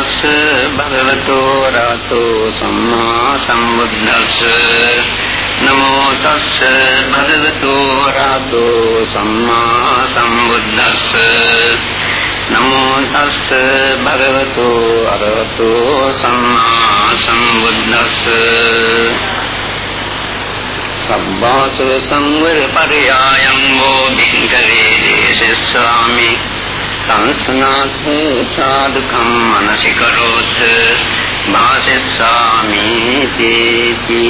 තස්ස භගවතු රාතෝ සම්මා සම්බුද්දස්ස. නමෝ තස්ස භගවතු රාතෝ සම්මා සම්බුද්දස්ස. නමෝ තස්ස භගවතු අරහතෝ සම්මා සම්බුද්දස්ස. සබ්බාසව සංවර පරයායං වෝ බින්කරේ දේශස්වාමි. සංස්නාත් සාදුකම් මනසිකරෝත් භාසෙස්සාමි තේති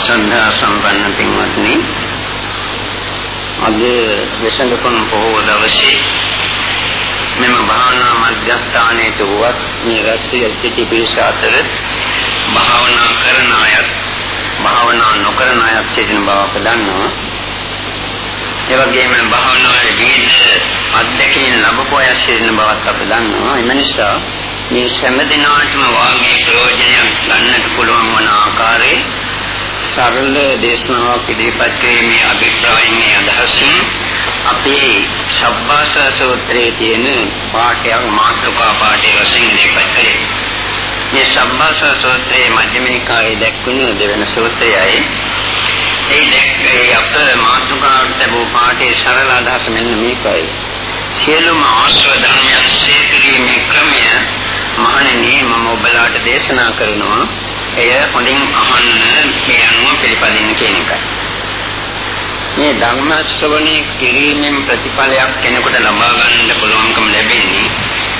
සන්ධා සම්පන්න පින්වත්නි අද දශංගපන් පොහොව දවසේ මෙම භාවනා මධ්‍යස්ථානයේ තුවත් මේ රැස්විය සිටි පිරිස අතර භාවනා කරන අයත් භාවනා නොකරන අයත් සිටින බව අප දන්නවා. ඒ වගේම භාවනාවේ විවිධ අත්දැකීම් ලැබපු අය සිටින බවත් අප දන්නවා. ඒ නිසා මේ හැම දිනාටම වාගේ ප්‍රයෝජනයක් ගන්නට පුළුවන් වන ආකාරයේ සරල දේශනාවක් ඉදිරිපත් කිරීමේ අභිප්‍රායයෙන් අදහසින් අපේ ශබ්බාස සූත්‍රයේ තියෙන පාඨයක් මාතෘකා පාඨය වශයෙන් ඉදිරිපත් කළේ. මේ සම්මාස සූත්‍රයේ මධ්‍යම නිකායේ දැක්වෙන දෙවන සූත්‍රයයි. ඒ දැක්කේ අප මාතුකාවට ලැබූ පාඨයේ සරල අදහස මෙන්න මේකයි. සියලුම ආශ්‍රව ධර්මයන් සේකීමේ ක්‍රමය මහණෙනි මම ඔබලාට දේශනා කරනවා. එය හොඳින් අහන්න මේ අනුව පිළිපදින්න කියන එකයි. මේ ධර්ම ශ්‍රවණය කිරීමෙන් ප්‍රතිඵලයක් කෙනෙකුට ලබා ගන්න පුළුවන්කම ලැබෙන්නේ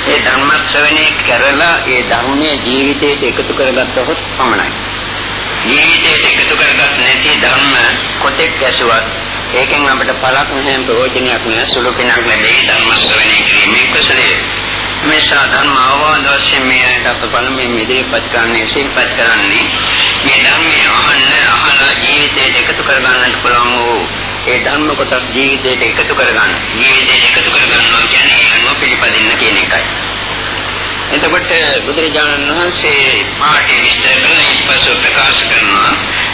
ඒ ධර්ම ශ්‍රවණය කරලා ඒ ධර්මයේ ජීවිතයට එකතු කරගත්තොත් පමණයි. ජීවිතයට එකතු කරගත් නැති ධර්ම කොතෙක් ඇසුවත් ඒකෙන් අපිට පළක් නැහැ ප්‍රයෝජනයක් නැහැ සුළු පිනක් ලැබෙයි ධර්ම ශ්‍රවණය කිරීමේ කුසලයේ. මේ සාධර්ම අවවාද වශයෙන් මේ අයට පළමුවෙන් ඉදිරිපත් කරන්නේ සිල්පත් කරන්නේ මේ ධර්මයේ අහන්න අහලා ජීවිතයට එකතු කරගන්නට පුළුවන් වූ ඒ ධර්ම කොටස් ජීවිතයට එකතු කරගන්න. ජීවිතයට එකතු කරගන්නවා කියන්නේ අනුව පිළිපදින්න කියන එකයි. එතකොට බුදුරජාණන් වහන්සේ පාඨය විස්තර කරන ඉස්පසු ප්‍රකාශ කරනවා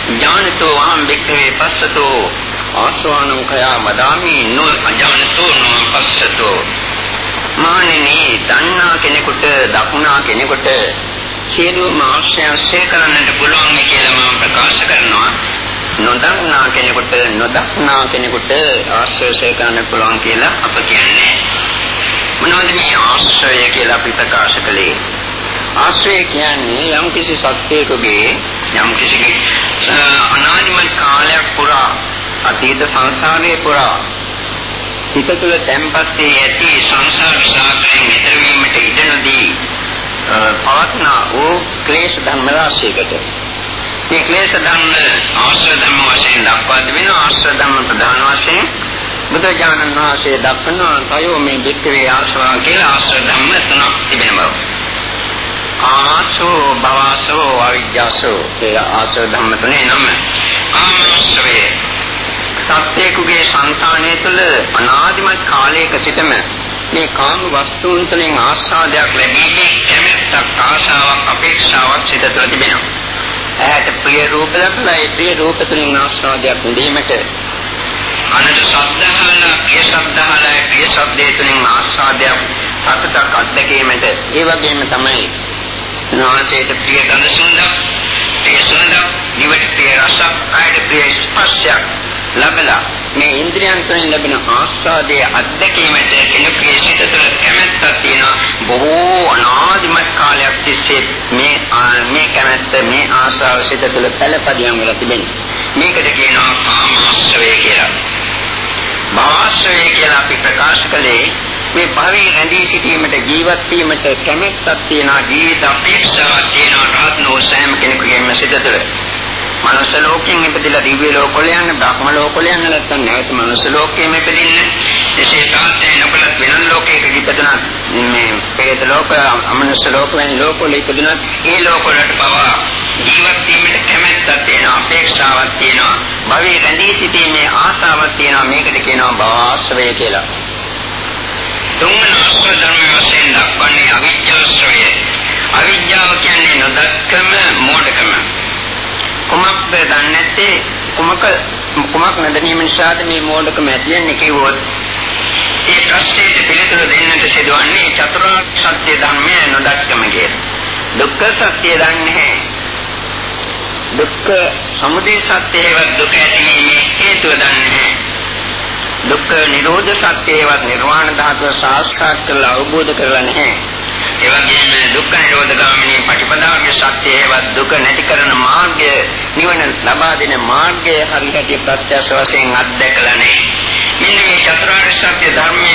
ඥානතෝ අහම් වික්‍රේ පස්සතෝ ආස්වානං කයා මදාමි නෝ අඥානතෝ නෝ පස්සතෝ. මානෙනි දන්නා කෙනෙකුට දකුණා කෙනෙකුට සියලුම ආශ්‍රයන් ශේ කරන්නට පුළුවන් කියලා මම ප්‍රකාශ කරනවා. නොදන්නා කෙනෙකුට නොදක්නා කෙනෙකුට ආශ්‍රය කරන්න පුළුවන් කියලා අප කියන්නේ. මොනවද මේ ආශ්‍රය? කියලා අපි ප්‍රකාශ කළේ? ආශ්‍රය කියන්නේ යම් කිසි සත්‍යයකගේ යම් කිසි අනාදිමත් කාලයක් පුරා අතීත සංසාරයේ පුරා හිත තුළ තැන්පත්සේ ඇති සංසාර සාගරයෙන් ඈතර වීමට ඉඩ නොදී පවත්නා වූ ක්ලේශ ධර්ම රාශියකට මේ ක්ලේශ ධර්ම ආශ්‍රය ධර්ම වශයෙන් දක්වා දෙන ආශ්‍රය ධර්ම ප්‍රධාන වශයෙන් බුදුජානන වාසයේ දක්වන තයෝ මේ වික්‍රේ ආශ්‍රවා කියලා ආශ්‍රය ධර්ම තුනක් තිබෙනවා. ආසෝ භවසෝ අවිජ්ජාසෝ කියලා ආශ්‍රය ධර්ම තුනේ නම. ආශ්‍රය සත්‍යකුගේ సంతානය තුළ අනාදිමත් කාලයක සිටම මේ කාම වස්තුන් තුළින් ආස්වාදයක් ලැබීමේ කැමැත්තක් ආශාවක් අපේක්ෂාවක් සිත තුළ තිබෙනවා. ඇහැට ප්‍රිය රූප දැකලා ඒ ප්‍රිය රූප තුලින් ආස්වාදයක් විඳීමට අනද ශබ්දහන ප්‍රිය ශබ්දහන ප්‍රිය ශබ්දයේ තුලින් ආස්වාදයක් සතුටක් අත්දැකීමට ඒ වගේම තමයි නාසයට ප්‍රිය ගඳ සුවඳ ප්‍රිය සුවඳ දිවට ප්‍රිය රසක් කායට ප්‍රිය ස්පර්ශයක් ලැබලා මේ ඉන්ද්‍රියන් තුළින් ලැබෙන ආස්වාදයේ අත්දැකීමට කෙනෙකුගේ සිත තුළ කැමැත්තක් තියෙනවා. බොහෝ අනාදිමත් කාලයක් තිස්සේ මේ මේ කැමැත්ත මේ ආශාව සිත තුළ පළපදියම් වෙලා තිබෙනවා. මේකට කියනවා කාමාශ්‍රය කියලා. භාශ්‍රය කියලා අපි ප්‍රකාශ කළේ මේ භවයේ රැඳී සිටීමට ජීවත් වීමට කැමැත්තක් තියෙනවා ජීවිත අපේක්ෂාවක් තියෙනවා රාත්නෝ සෑම කෙනෙකුගේම සිත තුළ. මනුස්ස ලෝකයෙන් ඉපදිලා දිව්‍ය ලෝකවල යන බ්‍රහ්ම ලෝකවල යන නැත්නම් නැවත මනුස්ස ලෝකයෙන් ඉපදින්න. එසේ තාත්තේ නොකලත් වෙන ලෝකයක ඉපදුණා මේ පේත ලෝක අමනුස්ස ලෝක වැනි ලෝකවල ඉපදුණා ඒ ලෝකවලට පවා ජීවත් වීමට කැමැත්තක් තියෙනවා අපේක්ෂාවක් තියෙනවා භවයේ රැඳී සිටීමේ ආසාවක් තියෙනවා. මේකට කියනවා භවආශ්‍රය කියලා. තුන්වන ආශ්‍රය ධර්ම වශයෙන් දක්වන්නේ අවිජ්ජාශ්‍රය අවිජ්ජාව කියන්නේ නොදක්කම මෝඩකම. කුමක්ද දන්නේ නැත්තේ කුමක කුමක් නැදීම නිසාද මේ මෝඩකම ඇති වෙන්නේ කිව්වොත් ඒ ප්‍රශ්නෙට පිළිතුරු දෙන්නට සිදුවන්නේ චතුරාර්ය සත්‍ය ධර්මය නොදක්කම කියලා. දුක්ඛ සත්‍ය දන්නේ දුක්ඛ සමුදය සත්‍යයවත් දුක ඇතිවීමේ හේතුව දන්නේ දුක්ඛ නිරෝධ සත්‍යයවත් නිර්වාණ ධාතුව සාක්ෂාත් කරලා අවබෝධ කරලා නැහැ. ඒ වගේම දුක්ඛ නිරෝධ ගාමිනී පටිපදාවේ සත්‍යයවත් දුක නැති කරන මාර්ගය නිවන ලබා දෙන මාර්ගය හරියට ප්‍රත්‍යක්ෂ වශයෙන් අත්දැකලා නැහැ. මෙන්න මේ චතුරාර්ය සත්‍ය ධර්මය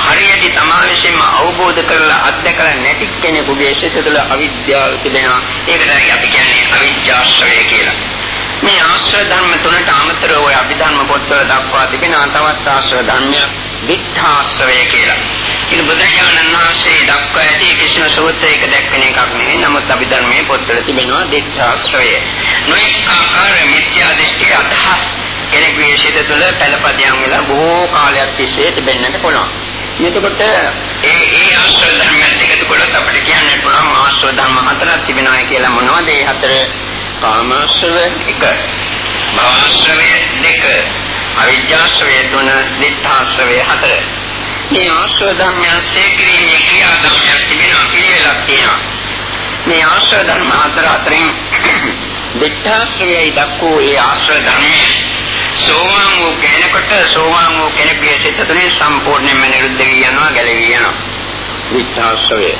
හරියට තමා විසින්ම අවබෝධ කරලා අත්දැකලා නැති කෙනෙකුගේ සිත තුළ අවිද්‍යාව තිබෙනවා. ඒකට අපි කියන්නේ අවිද්‍යාශ්‍රය කියලා. මේ ආශ්‍රය ධර්ම තුනට අමතරව ඔය අභිධර්ම පොත්වල දක්වා තිබෙනවා තවත් ආශ්‍රය ධර්මයක් විත්තාශ්‍රය කියලා. ඉතින් බුදුරජාණන් වහන්සේ දක්වා ඇති කිසිම සූත්‍රයක දැක්වෙන එකක් නෙවෙයි. නමුත් අභිධර්මයේ පොත්වල තිබෙනවා විත්තාශ්‍රය. නොඑක ආකාර මිත්‍යා දෘෂ්ටි අදහස් කෙනෙකුගේ සිත තුළ පළපදියම් වෙලා බොහෝ කාලයක් තිස්සේ තිබෙන්නට පුළුවන්. එතකොට ඒ ඒ ආශ්‍රය ධර්මයන් එකතු කළොත් අපිට කියන්න පුළුවන් ආශ්‍රය ධර්ම හතරක් තිබෙනවා කියලා මොනවද? ඒ හතර කාමාශ්‍රව එක භවශ්‍රවය දෙක අවිජ්ජාශ්‍රවය තුන දිඨාශ්‍රවය හතර මේ ආශ්‍රව ධර්මයන් සේක්‍රීමේ ක්‍රියාදාමයක් තිබෙනවා පිළිවෙලක් තියෙනවා මේ ආශ්‍රව ධර්ම හතර අතරින් දිඨාශ්‍රවයයි දක්වෝ ඒ ආශ්‍රව ධර්මයේ සෝවාන් වූ කෙනෙකුට සෝවාන් වූ කෙනෙකුගේ සිත තුළින් සම්පූර්ණයෙන්ම නිරුද්ධ වී යනවා ගැලවී යනවා දිඨාශ්‍රවය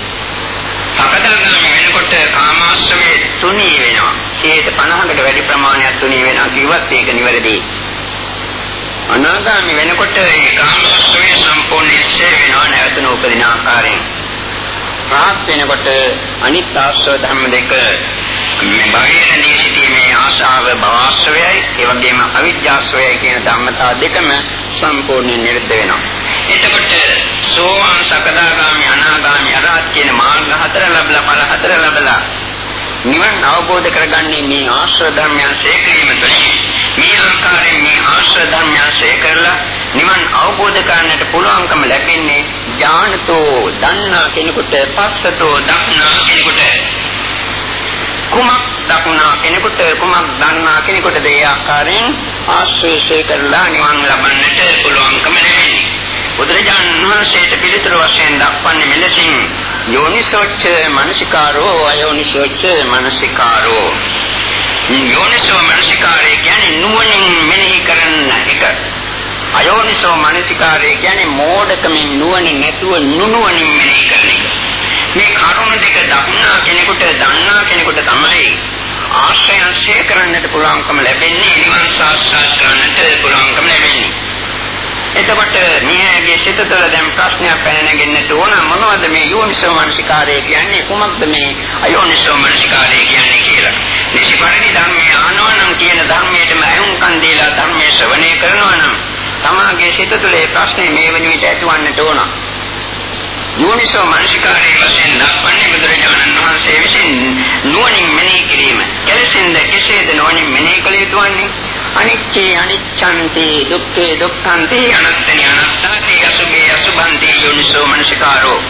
සකදාගාමී වෙනකොට කාමාශ්‍රමයේ තුනී වෙනවා. 50කට වැඩි ප්‍රමාණයක් තුනී වෙනවා කිව්වත් ඒක නිවැරදි. අනාගාමී වෙනකොට ඒ කාමාශ්‍රමයේ සම්පූර්ණ ඉස්සේ වෙනවා නැවතුන උපදින ආකාරයෙන්. රාහත් වෙනකොට අනිත් ආශ්‍රව ධර්ම දෙක මේ බාහිරදී සිටීමේ ආශාව භවශ්‍රයයි ඒ වගේම අවිජ්ජාශ්‍රයයි කියන ධර්මතා දෙකම සම්පූර්ණයෙන් නිරුද්ධ වෙනවා. එතකොට සෝවාන් සකදාගාමි අනාගාමි අරහත් කියන මාර්ග හතර ලැබලා ඵල හතර ලැබලා නිවන් අවබෝධ කරගන්නේ මේ ආශ්‍රය ධර්මයන් ශේඛරීම තුළින්. මේ ආකාරයෙන් මේ ආශ්‍රය ධර්මයන් ශේඛරලා නිවන් අවබෝධ කරගන්නට පුළුවන්කම ලැබෙන්නේ ඥානතෝ දන්නා කෙනෙකුට පස්සතෝ දක්නා කෙනෙකුට. කුමක් දක්නා කෙනෙකුට කුමක් දන්නා කෙනෙකුට ඒ ආකාරයෙන් ආශ්‍රය කරලා නිවන් ලබන්නට පුළුවන්කම ලැබෙන්නේ? බුදුරජාණන් වහන්සේට පිළිතුරු වශයෙන් දක්වන්නේ මෙලෙසින් යෝනිසෝච්ච මනසිකාරෝ අයෝනිසෝච්ච මනසිකාරෝ. යෝනිසෝ මනසිකාරය කියන්නේ නුවණින් මෙනෙහි කරන එක. අයෝනිසෝ මනසිකාරය කියන්නේ මෝඩකමින් නුවණින් නැතුව නුනුවණින් මෙනෙහි කරන එක. මේ කරුණ දෙක දක්නා කෙනෙකුට දන්නා කෙනෙකුට තමයි ආශ්‍රයන්ශය කරන්නට පුළුවන්කම ලැබෙන්නේ නිවන් සාක්ෂාත් කරන්නට පුළුවන්කම ලැබෙන්නේ. එතකොට මියගේ සිත තුළ දැන් ප්‍රශ්නයක් පැන නැගෙන්නට ඕන මොනවද මේ යෝනිසෝ මනසිකාරය කියන්නේ කුමක්ද මේ අයෝනිසෝ මනසිකාරය කියන්නේ කියලා. නිසිපරිදි ධර්මයේ ආනවනම් කියන ධර්මයටම අයුම්කන් දීලා ධර්මයේ ශ්‍රවණය කරනවා නම් තමාගේ සිත තුළ ඒ ප්‍රශ්නේ මේ වෙන විට ඇතිවන්නට ඕන. යෝනිසෝ මනසිකාරයේ වශයෙන් දක්වන්නේ බුදුරජාණන් වහන්සේ විසින් නුවණින් මෙනෙහි කිරීම. කෙලෙසින්ද කෙසේද නුවණින් මෙනෙහි කළ යුතු වන්නේ? අනිච්චේ අනිච්ඡන්ති දුක්ඛේ දුක්ඛන්ති අනත්තනි අනත්තාති අසුභේ අසුභන්ති යෝනිසෝ මනසිකාරෝ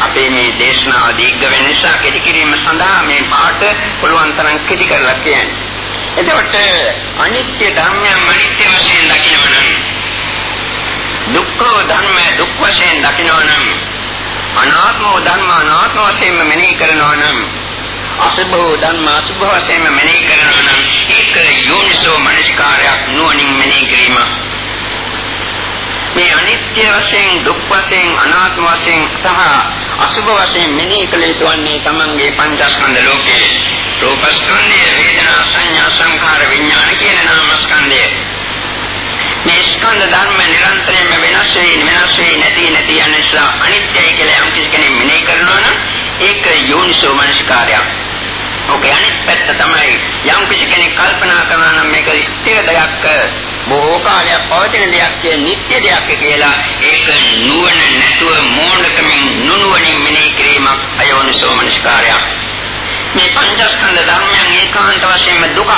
අපේ මේ දේශනාව දීර්ඝ වෙන නිසා කෙටි කිරීම සඳහා මේ පාඩ පුළුවන් තරම් කෙටි කරලා කියන්නේ. එතකොට අනිත්‍ය ධර්මයන් අනිත්‍ය වශයෙන් දකිනවනම් දුක්ඛ ධර්ම දුක් වශයෙන් දකිනවනම් අනාත්ම ධර්ම අනාත්ම වශයෙන් මෙනෙහි කරනවනම් අසුභෝ ධර්ම අසුභ වශයෙන් මෙනෙහි කරනවා නම් ඒක යෝනිසෝ මනසිකාරයක් නුවණින් මෙනෙහි කිරීම. මේ අනිත්‍ය වශයෙන් දුක් වශයෙන් අනාත්ම වශයෙන් සහ අසුභ වශයෙන් මෙනෙහි කළ යුතු වන්නේ තමන්ගේ පංචස්කන්ධ ලෝකයේ රූපස්කන්ධය වේදනා සංඥා සංඛාර විඥාන කියන නාමස්කන්ධය මේ ස්කන්ධ ධර්ම නිරන්තරයෙන්ම වෙනස් වෙයි වෙනස් වෙයි නැති නැති යන නිසා අනිත්‍යයි කියලා යම් කෙනෙක් මෙනෙහි කරනවා නම් ඒක යෝනිසෝ මනසිකාරයක්. ඔකේ අනිත් පැත්ත තමයි. යම් කිසි කෙනෙක් කල්පනා කරනවා නම් මේක ස්ථිර දෙයක් බොහෝ කාලයක් පවතින දෙයක් කිය නිත්‍ය දෙයක් කියලා ඒක නුවණ නැතුව මෝඩකමින් නුනුවණින් මෙනෙහි කිරීමක් අයෝනිසෝ මනසිකාරයක්. මේ පංචස්කන්ධ ධර්මයන් ඒකාන්ත වශයෙන්ම දුක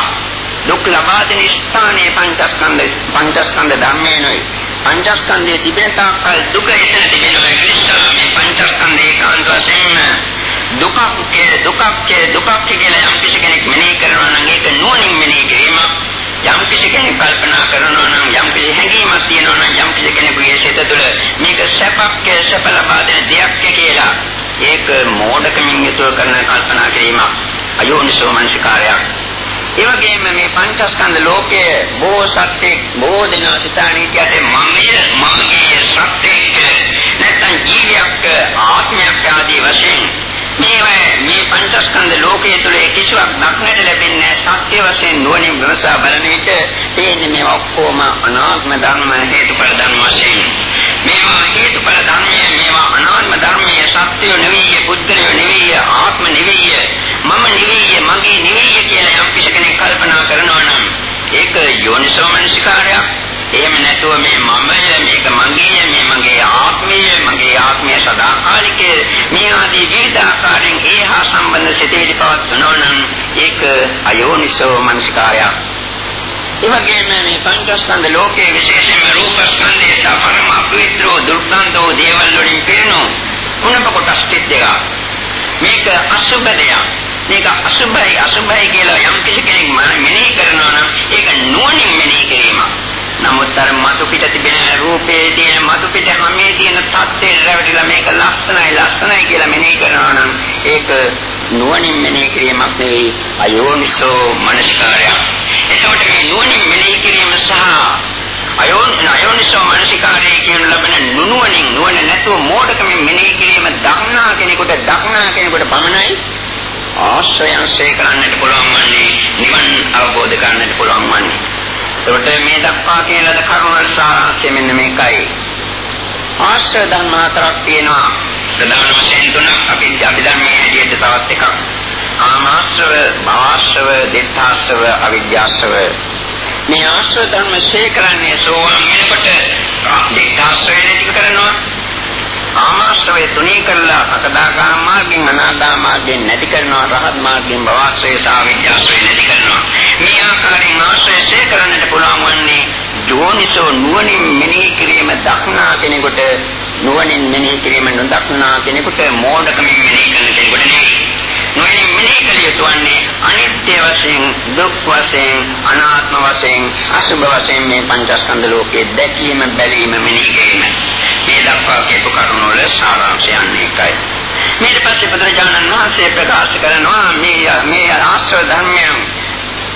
දුක් ලබා දෙන ස්ථානයේ පංචස්කන්ධ පංචස්කන්ධ ධර්මයනොයි පංචස්කන්ධයේ තිබෙන තාක්කල් දුක එතන තිබෙනවා. ඒ නිසා මේ පංචස්කන්ධ ඒකාන්ත වශයෙන්ම දුකක් දුකක් දුකක් කියලා යම් කිසි කෙනෙක් මෙනෙහි කරනවා නම් ඒක නුවණින් මෙනෙහි කිරීම යම් කිසි කෙනෙක් කල්පනා කරනවා නම් යම් කිසි හැඟීමක් තියෙනවා නම් යම් කිසි කෙනෙකුගේ සිත තුළ මේක සැපක් සැප ලබා දෙන දෙයක් කියලා. ඒක මෝඩකමින් යුතුව කරන කල්පනා කිරීමක්. අයෝනිසෝ මනසිකාරයක්. ඒ වගේම මේ පංචස්කන්ධ ලෝකයේ බොහෝ සත්‍ය බොහෝ දෙනා සිතාණී කියන්නේ මමයේ මමයේ සත්‍යයේ නැත්නම් ජීවියක් ආත්මයක් ආදී වශයෙන් මේවා මේ පංචස්කන්ධ ලෝකයේ තුල කිසිවක් දක්නට ලැබෙන්නේ සත්‍ය වශයෙන් නුවණින් විමසා බලන විට තේන්නේ මේ ඔක්කොම අනාත්ම ධර්ම හේතුඵල ධර්ම වශයෙන්. මේවා හේතුඵල ධර්මය මේවා අනාත්ම ධර්මයේ සත්‍යය නෙවෙයි බුද්ධය නෙවෙයි ආත්ම නෙවෙයි මම නෙවෙයි මගේ නෙවෙයි කියලා යම් කෙනෙක් කල්පනා කරනවා නම් ඒක යෝනිසෝ මනසිකාරයක් එහෙම නැතුව මේ මමය මේක මගේ මේ මගේ ආත්මය මගේ ආත්මය සදාකාලික මේ ආදී විවිධ ආකාරයෙන් ඒහා සම්බන්ධ සිතේදී පවත්වනවා නම් ඒක අයෝනිසෝ මනසිකාරයක්. ඒ වගේම මේ පංචස්කන්ධ ලෝකයේ විශේෂයෙන්ම රූපස්කන්ධයට පරම අපවිත්‍රෝ දුර්ගන්ධෝ දේවල් වලින් පිරුණු කුණප කොටස් දෙකක් මේක අසුබ දෙයක් මේක අසුබයි අසුබයි කියලා යම් කිසි කෙනෙක් මෙනෙහි කරනවා නම් ඒක නුවණින් මෙනෙහි කිරීමක්. නමුත් අර මතු පිට තිබෙන රූපේ තියෙන මතු පිට හැමේ තියෙන තත්ත්වයට රැවටිලා මේක ලස්සනයි ලස්සනයි කියලා මෙනෙහි කරනවා නම් ඒක නුවණින් මෙනෙහි කිරීමක් නෙවෙයි අයෝනිසෝ මනස්කාරය. එතකොට මේ නුවණින් මෙනෙහි කිරීම සහ අයෝන් අයෝනිසෝ මනසිකාරය කියන ලබන නුනුවණින් නුවණ නැතුව මෝඩකමින් මෙනෙහි කිරීම දක්නා කෙනෙකුට දක්නා කෙනෙකුට පමණයි ආශ්‍රයන් සේ කරන්නට පුළුවන් වන්නේ නිවන් අවබෝධ කරන්නට පුළුවන් වන්නේ එතකොට මේ දක්වා කියන ලද කරුණ සාරාංශය මෙන්න මේකයි. ආශ්‍රය ධර්ම හතරක් තියෙනවා. ප්‍රධාන වශයෙන් තුනක් අපි අභිධර්මයේ හැටියට තවත් එකක්. කාමාශ්‍රව, භවශ්‍රව, දිඨාශ්‍රව, අවිද්‍යාශ්‍රව. මේ ආශ්‍රය ධර්ම ශේ කරන්නේ සෝවාන් වෙනකොට දිඨාශ්‍රය නැති කරනවා. කාමාශ්‍රය තුනී කරලා අකදාගාම මාර්ගයෙන් අනාගාම මාර්ගයෙන් නැති කරනවා රහත් මාර්ගයෙන් භවශ්‍රය සාවිද්‍යාශ්‍රය නැති කරනවා. මේ ආකාරයෙන් ආශ්‍රය ශේ කරන්නට පුළුවන් වන්නේ යෝනිසෝ නුවණින් මෙනෙහි කිරීම දක්නා කෙනෙකුට නුවණින් මෙනෙහි කිරීම නොදක්නා කෙනෙකුට මෝඩකමින් මෙනෙහි කරන කෙනෙකුට නෙවෙයි. නුවණින් මෙනෙහි කළ යුතු වන්නේ අනිත්‍ය වශයෙන් දුක් වශයෙන් අනාත්ම වශයෙන් අසුභ වශයෙන් මේ පංචස්කන්ධ ලෝකයේ දැකීම බැලීම මෙනෙහි කිරීම මේ දක්වා කියපු කරුණ වල සාරාංශය අනේකයි. ඊට පස්සේ බුදුරජාණන් වහන්සේ ප්‍රකාශ කරනවා මේ මේ ආශ්‍රව ධර්මයන්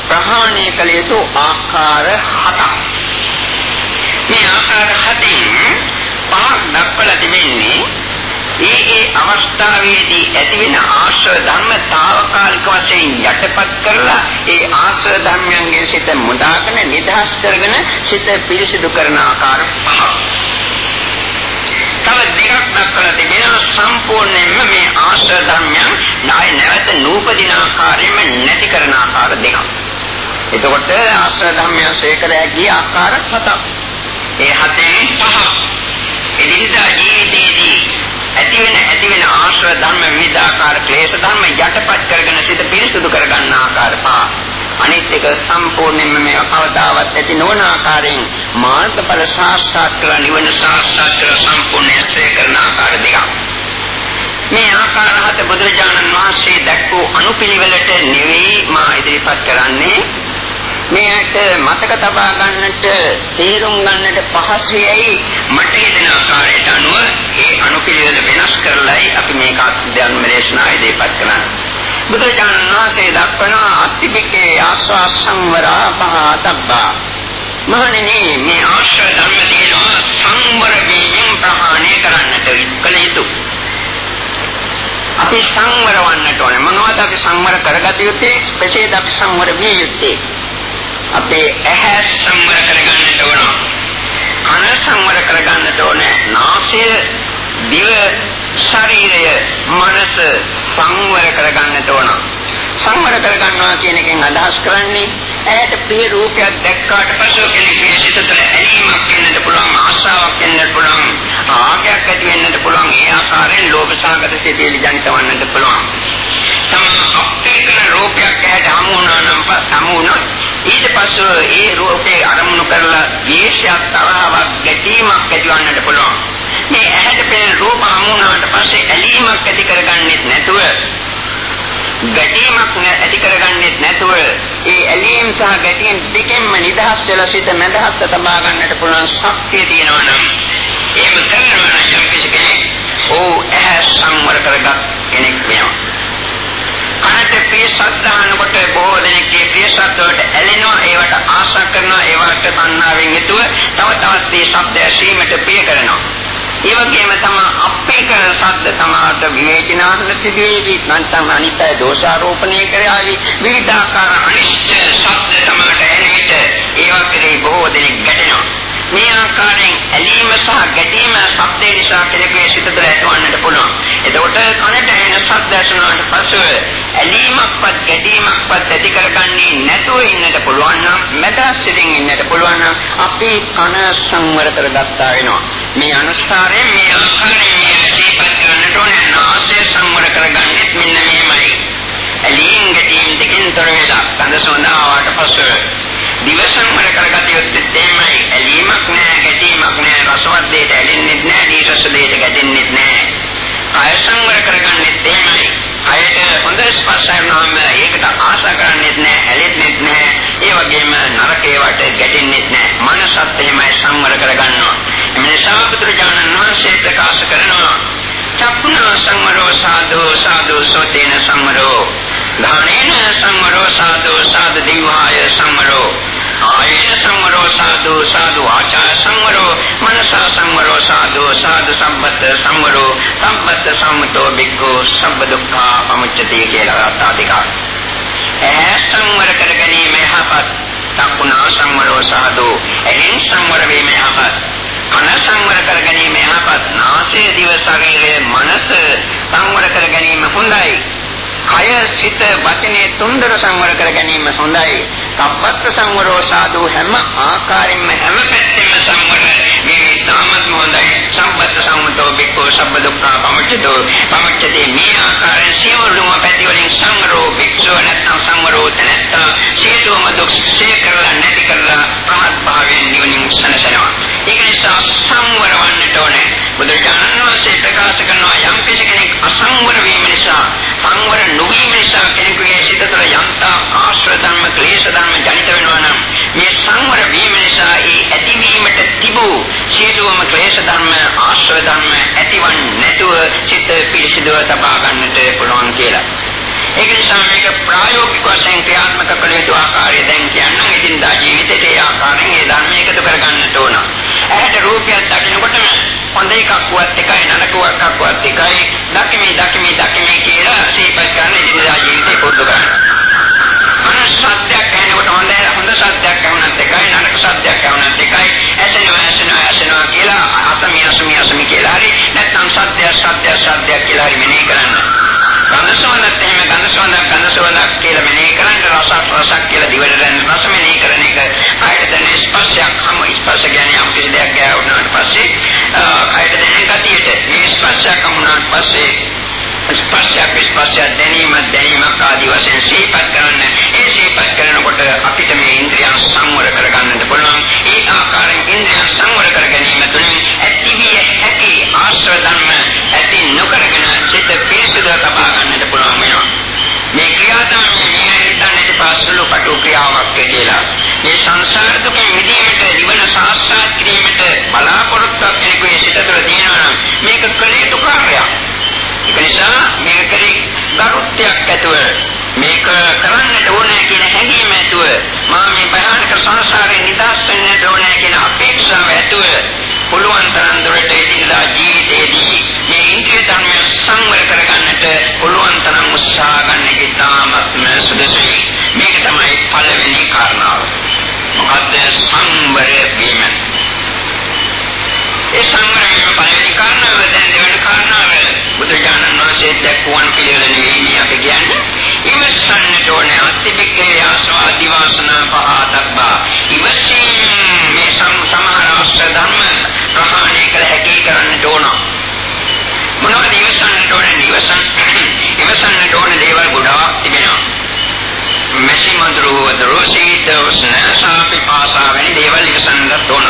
ප්‍රහාණය කළ යුතු ආකාර හතක්. මේ ආකාර හතෙන් පහක් දක්වලා තිබෙන්නේ ඒ ඒ අවස්ථාවේදී ඇතිවෙන ආශ්‍රව ධර්මතාවකාලික වශයෙන් යටපත් කරලා ඒ ආශ්‍රව ධර්මයන්ගෙන් සිත මුදාගෙන නිදහස් කරගෙන සිත පිරිසිදු කරන ආකාර පහක්. තව දෙකක් දක්වලා තිබෙනවා සම්පූර්ණයෙන්ම මේ ආශ්‍රය ධර්මයන් ණය නැවත නූපදින ආකාරයෙන්ම නැති කරන ආකාර දෙකක්. එතකොට ආශ්‍රය ධර්මයන් ශේකරයගේ ආකාර හතක්. ඒ හතෙන් පහ. එදිනදා ජීවිතයේදී ඇති වෙන ඇති වෙන ආශ්‍රය ධර්ම විවිධාකාර ක්ලේශ ධර්ම යටපත් කරගෙන සිත පිරිසුදු කරගන්න ආකාර පහ. අනිත් එක සම්පූර්ණයෙන්ම මේ කවදාවත් ඇති නොවන ආකාරයෙන් මාර්ගඵල සාක්ෂාත් කර නිවන සාක්ෂාත් කර සම්පූර්ණයෙන් සේ කරන ආකාර දෙකක්. මේ ආකාර හත බුදුරජාණන් වහන්සේ දැක්වූ අනුපිළිවෙලට නෙවෙයි මා ඉදිරිපත් කරන්නේ මේකට මතක තබා ගන්නට තේරුම් ගන්නට පහසුයයි මට හිතෙන ආකාරයට අනුව ඒ අනුපිළිවෙල වෙනස් කරලයි අපි මේක අධ්‍යයන දේශනා ඉදිරිපත් කරන්නේ. බුදුරජාණන් වහන්සේ දක්වන අත්තිබිකේ ආස්වාස් සංවරා පහතබ්බා. මහණෙනි මේ ආශ්‍රය ධර්ම තියෙනවා සංවර වීමෙන් ප්‍රහාණය කරන්නට කල යුතු. අපි සංවර වන්නට ඕනේ. මොනවද අපි සංවර කරගත යුත්තේ? කෙසේද අපි සංවර විය යුත්තේ? අපේ ඇහැ සංවර කරගන්නට ඕන කන සංවර කරගන්නට ඕනේ නාසය දිව ශරීරය මනස සංවර කරගන්නට ඕන. සංවර කරගන්නවා කියන එකෙන් අදහස් කරන්නේ ඇයට ප්‍රිය රූපයක් දැක්කාට පසු කෙනෙකුගේ සිත තුළ ඇලීමක් වෙන්නට පුළුවන් ආශාවක් වෙන්නට පුළුවන් ආගයක් ඇති වෙන්නට පුළුවන් ඒ ආකාරයෙන් ලෝභ සාගත සිතේලි ජනිත වන්නට පුළුවන්. තම අපේකන රූපයක් ඇයට හමු වුණා නම් හමු වුණා ඊට පස්සෙ ඒ රූපේ අරමුණු කරලා ද්වේෂයක් තරහවක් ගැටීමක් ඇතිවන්නට පුළුවන්. මේ ඇහැට පෙනෙන රූප හමුුණාට පස්සේ ඇලීමක් ඇති කරගන්නෙත් නැතුව ගැටීමක් ඇති කරගන්නෙත් නැතුව ඒ ඇලීම් සහ ගැටීම් දෙකෙන්ම නිදහස් වෙලා සිට මඳහත් තබා ගන්නට පුළුවන් ශක්තිය තියෙනවා නම් එහෙම කරනවා නම් යම් කිසි කෙනෙක් ඕ ඇහැ සංවර කරගත් කෙනෙක් වෙනවා. කනට ප්‍රිය ශබ්දානකොට බොහෝ දෙනෙක්ගේ ප්‍රිය ශබ්ද වලට ඇලෙනවා ඒවට ආශා කරනවා ඒවට තණ්හාවෙන් යුතුව තව තවත් මේ ශබ්ද ඇසීමට ප්‍රිය කරනවා. ඒ වගේම තමයි අපේ කරන ශබ්ද සමාත විවේචනාත්මක සිදුවේවි. නැත්නම් අනිත්‍ය දෝෂාරෝපණය කරાવી විවිධාකාර අනිෂ්ට ශබ්ද තමයි එනෙවිට ඒවා කෙරෙහි බොහෝ දෙනෙක් ගැටෙනවා. මේ ආකාරයෙන් ඇලීම සහ ගැටීම ශබ්දේ නිසා කෙනෙකුගේ සිත තුළ ඇතිවන්නට පුළුවන්. එතකොට කනට ඇහෙන ශබ්ද ඇසුනාට පසුව ඇලීමක්වත් ගැටීමක්වත් ඇති කරගන්නේ නැතුව ඉන්නට පුළුවන් නම් මැදස්සිතින් ඉන්නට පුළුවන් නම් අපි කන සංවර කරගත්තා වෙනවා. මේ අනුසාරයෙන් මේ ආකාරයෙන් මේ සිහිපත් කරන්නට ඕනේ නාසය සංවර කරගන්නෙත් මෙන්න මේමයි. ඇලීම් ගැටීම් දෙකෙන් තොර වෙලා කඳ සොඳාවට පසුව දිව සංවර කරගත යුත්තේ එහෙමයි. ඇලීමක් නෑ, ගැටීමක් නෑ, රසවත් දෙයට ඇලෙන්නෙත් නෑ, දීසස් දෙයට ගැටෙන්නෙත් නෑ. කාය සංවර කරගන්නෙත් එහෙමයි. කයට හොඳ ස්පර්ශයක් නම් ඒකට ආශා කරන්නේත් නෑ, ඇලෙන්නෙත් නෑ. ඒ වගේම නරකේ වට ගැටෙන්නෙත් නෑ. මනසත් එහෙමයි සංවර කරගන්නවා. එමේ නිසා බුදුරජාණන් වහන්සේ ප්‍රකාශ කරනවා චක්කුණ සංවරෝ සාදු සාදු සෝතේන සංවරෝ ධානේන සංවරෝ සාදු සාදු දිවාය සංවරෝ ආයේන සංවරෝ සාදු සාදු ආචාර සංවරෝ මනස සංවරෝ සාදු සාදු සම්පත සංවරෝ සම්පත සම්මතෝ බික්ඛු සම්බ දුක්ඛා පමුච්චති කියලා අර්ථාධිකා ඒ සංවර කර ගැනීම යහපත්. සම්පුනා සංවරෝ සාදු. එයින් සංවර වීම යහපත්. කන සංවර කර ගැනීම යහපත්. නාසය දිව ශරීරය මනස සංවර කර ගැනීම හොඳයි. කය සිත වචනේ තුන්දර සංවර කර ගැනීම හොඳයි. සම්පත්ත සංවරෝ සාදු හැම ආකාරයෙන්ම හැම පැත්තෙම සංවර මේ තාමත් හොඳයි. සම්පත්ත සංවතෝ බික්කෝ සබ්බ දුක්ඛ පමච්චදෝ පමච්චදී මේ ආකාරයෙන් සියලුම පැති වලින් සංවරෝ බික්ෂෝ නැත්නම් සංවරෝ නැත්නම් සියලුම දුක් ශේ කරලා නැති කරලා ප්‍රමත් භාවයෙන් නිවනින් සනසනවා. ඒක නිසා සංවර වන්නට ඕනේ. බුදුරජාණන් වහන්සේ ප්‍රකාශ කරනවා යම් කෙනෙක් අසංවර වීම නිසා සංවර නොවීම නිසා කෙනෙකුගේ සිත තුළ යම්තා ආශ්‍රය ධර්ම, ක්ලේශ ධර්ම ජනිත වෙනවා නම් මේ සංවර වීම නිසා ඒ ඇතිවීමට තිබූ සියලුම ක්ලේශ ධර්ම, ආශ්‍රය ධර්ම ඇතිවන්නේ නැතුව සිත පිරිසිදුව තබා ගන්නට පුළුවන් කියලා. ඒක නිසා මේක ප්‍රායෝගික වශයෙන් ක්‍රියාත්මක කළ යුතු ආකාරය දැන් කියන්නම්. ඉතින් දා ජීවිතේ ඒ ආකාරයෙන් ඒ ධර්ම එකතු කර ගන්නට ඕන. ඇහැට රූපයක් දකිනකොටම හොඳ එකක්වත් එකයි නරකක්වත් එකයි දකිමි දකිමි දකිමි කියලා සිහිපත් කරන ඉදිරියට ජීවිතේ පුරුදු කරනවා. අන සත්‍යයක් ඇහෙනකොට හොඳ හොඳ සත්‍යයක් ඇහුණත් එකයි නරක සත්‍යයක් ඇහුණත් එකයි ඇසෙනවා ඇසෙනවා ඇසෙනවා කියලා අසමි අසමි අසමි කියලා හරි නැත්නම් සත්‍ය සත්‍ය සත්‍ය කියලා හරි මෙනෙහි කරන්න. ගන්ධසවනත් එහෙම ගන්ධසවනක් ගන්ධසවනක් කියලා මෙනෙහි කරන්න රසක් රසක් කියලා දිවට දැනෙන රස මෙනෙහි කරන එක ආයත දැනෙන ස්පර්ශයක්. හැම ස්පර්ශ කියන්නේ යම් කිසි දෙයක් ගෑවුනාට පස්සේ ආයත දැනෙන ගතියට. මේ ස්පර්ශයක් හමුනාට පස්සේ ස්පර්ශයක් ස්පර්ශයක් දැනීම දැනීමක් ආදී වශයෙන් සිහිපත් කරන්න. ඒ සිහිපත් කරනකොට අපිට මේ ඉන්ද්‍රියන් සංවර කරගන්නට පුළුවන්. ඒ ආකාරයෙන් ඉන්ද්‍රියන් සංවර කර ගැනීම තුළින් ඇතිවිය හැකි ආශ්‍රය ධර්ම ඇති නොකරගෙන සිත පිරිසුදු තබා ගන්නට පුළුවන් වෙනවා. මේ ක්‍රියාදාමයේ මේ හිතන්නේ පාසලු කටු ක්‍රියාවක් කියලා. මේ සංසාර දුකෙන් මිදීමට නිවන සාක්ෂාත් කිරීමට බලාපොරොත්තුවක් කෙනෙකුගේ සිත තුළ තියෙනවා නම් මේක කළ යුතු කාර්යයක් ඒක නිසා මේක කෙරෙහි ගරුත්වයක් ඇතුව මේක කරන්නට ඕනේ කියන හැඟීම ඇතුව මා මේ භයානක සංසාරේ නිදහස් වෙන්නට ඕනේ කියන අපේක්ෂාව ඇතුව පුළුවන් තරම් දුරට ඉදිරියදා ජීවිතයේදී මේ ඉන්ද්‍රිය ධර්ම සංවර කරගන්නට පුළුවන් තරම් උත්සාහ ගන්න එක ඉතාමත්ම සුදුසුයි මේක තමයි පළවෙනි කාරණාව මොකද්ද සංවර වීම ඒ සංවර වීම පළවෙනි කාරණාව දැන් දෙවෙනි කාරණාව බුදුජානන් වහන්සේ දැක්වුවන් පිළිවෙල නෙවෙයි අපි කියන්නේ. ඉවසන්නට ඕනේ අතිබිකේ ආස්වා දිවාසනා පහතබ්බා. ඉවසීම මේ සමහර අවශ්‍ය ධර්ම ප්‍රහාණය කළ හැකි කරන්නට ඕන. මොනවද ඉවසන්නට ඕනේ? ඉවසන් ඉවසන්නට ඕනේ දේවල් ගොඩාක් තිබෙනවා. මෙසි මඳුරු දරෝසීත උස්නසාපි පාසා වැනි දේවල් ඉවසන්නට ඕන.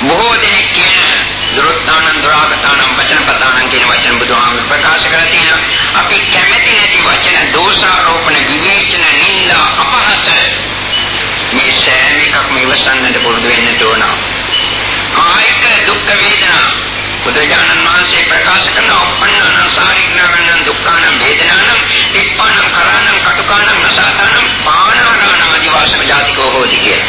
බොහෝ දෙනෙක් කියන දුරුත්තානං දුරාගතානං වචනපතානං කියන වචන බුදුහාමුදුරුවෝ ප්‍රකාශ කරලා තියෙනවා අපි කැමැති නැති වචන දෝෂාරෝපණ විවේචන නින්දා අපහාස මේ සෑම එකක්ම ඉවසන්නට පුරුදු වෙන්න ඕන. කායික දුක් වේදනා බුදුජානන් වහන්සේ ප්‍රකාශ කරන අපන්නන සාරිඥානං දුක්ඛාන වේදනානම් නිප්පාන කරානම් කටුකානම් නසාතනම් පානාරාණ ආදි වාසක ජාතිකෝ හෝති කියලා.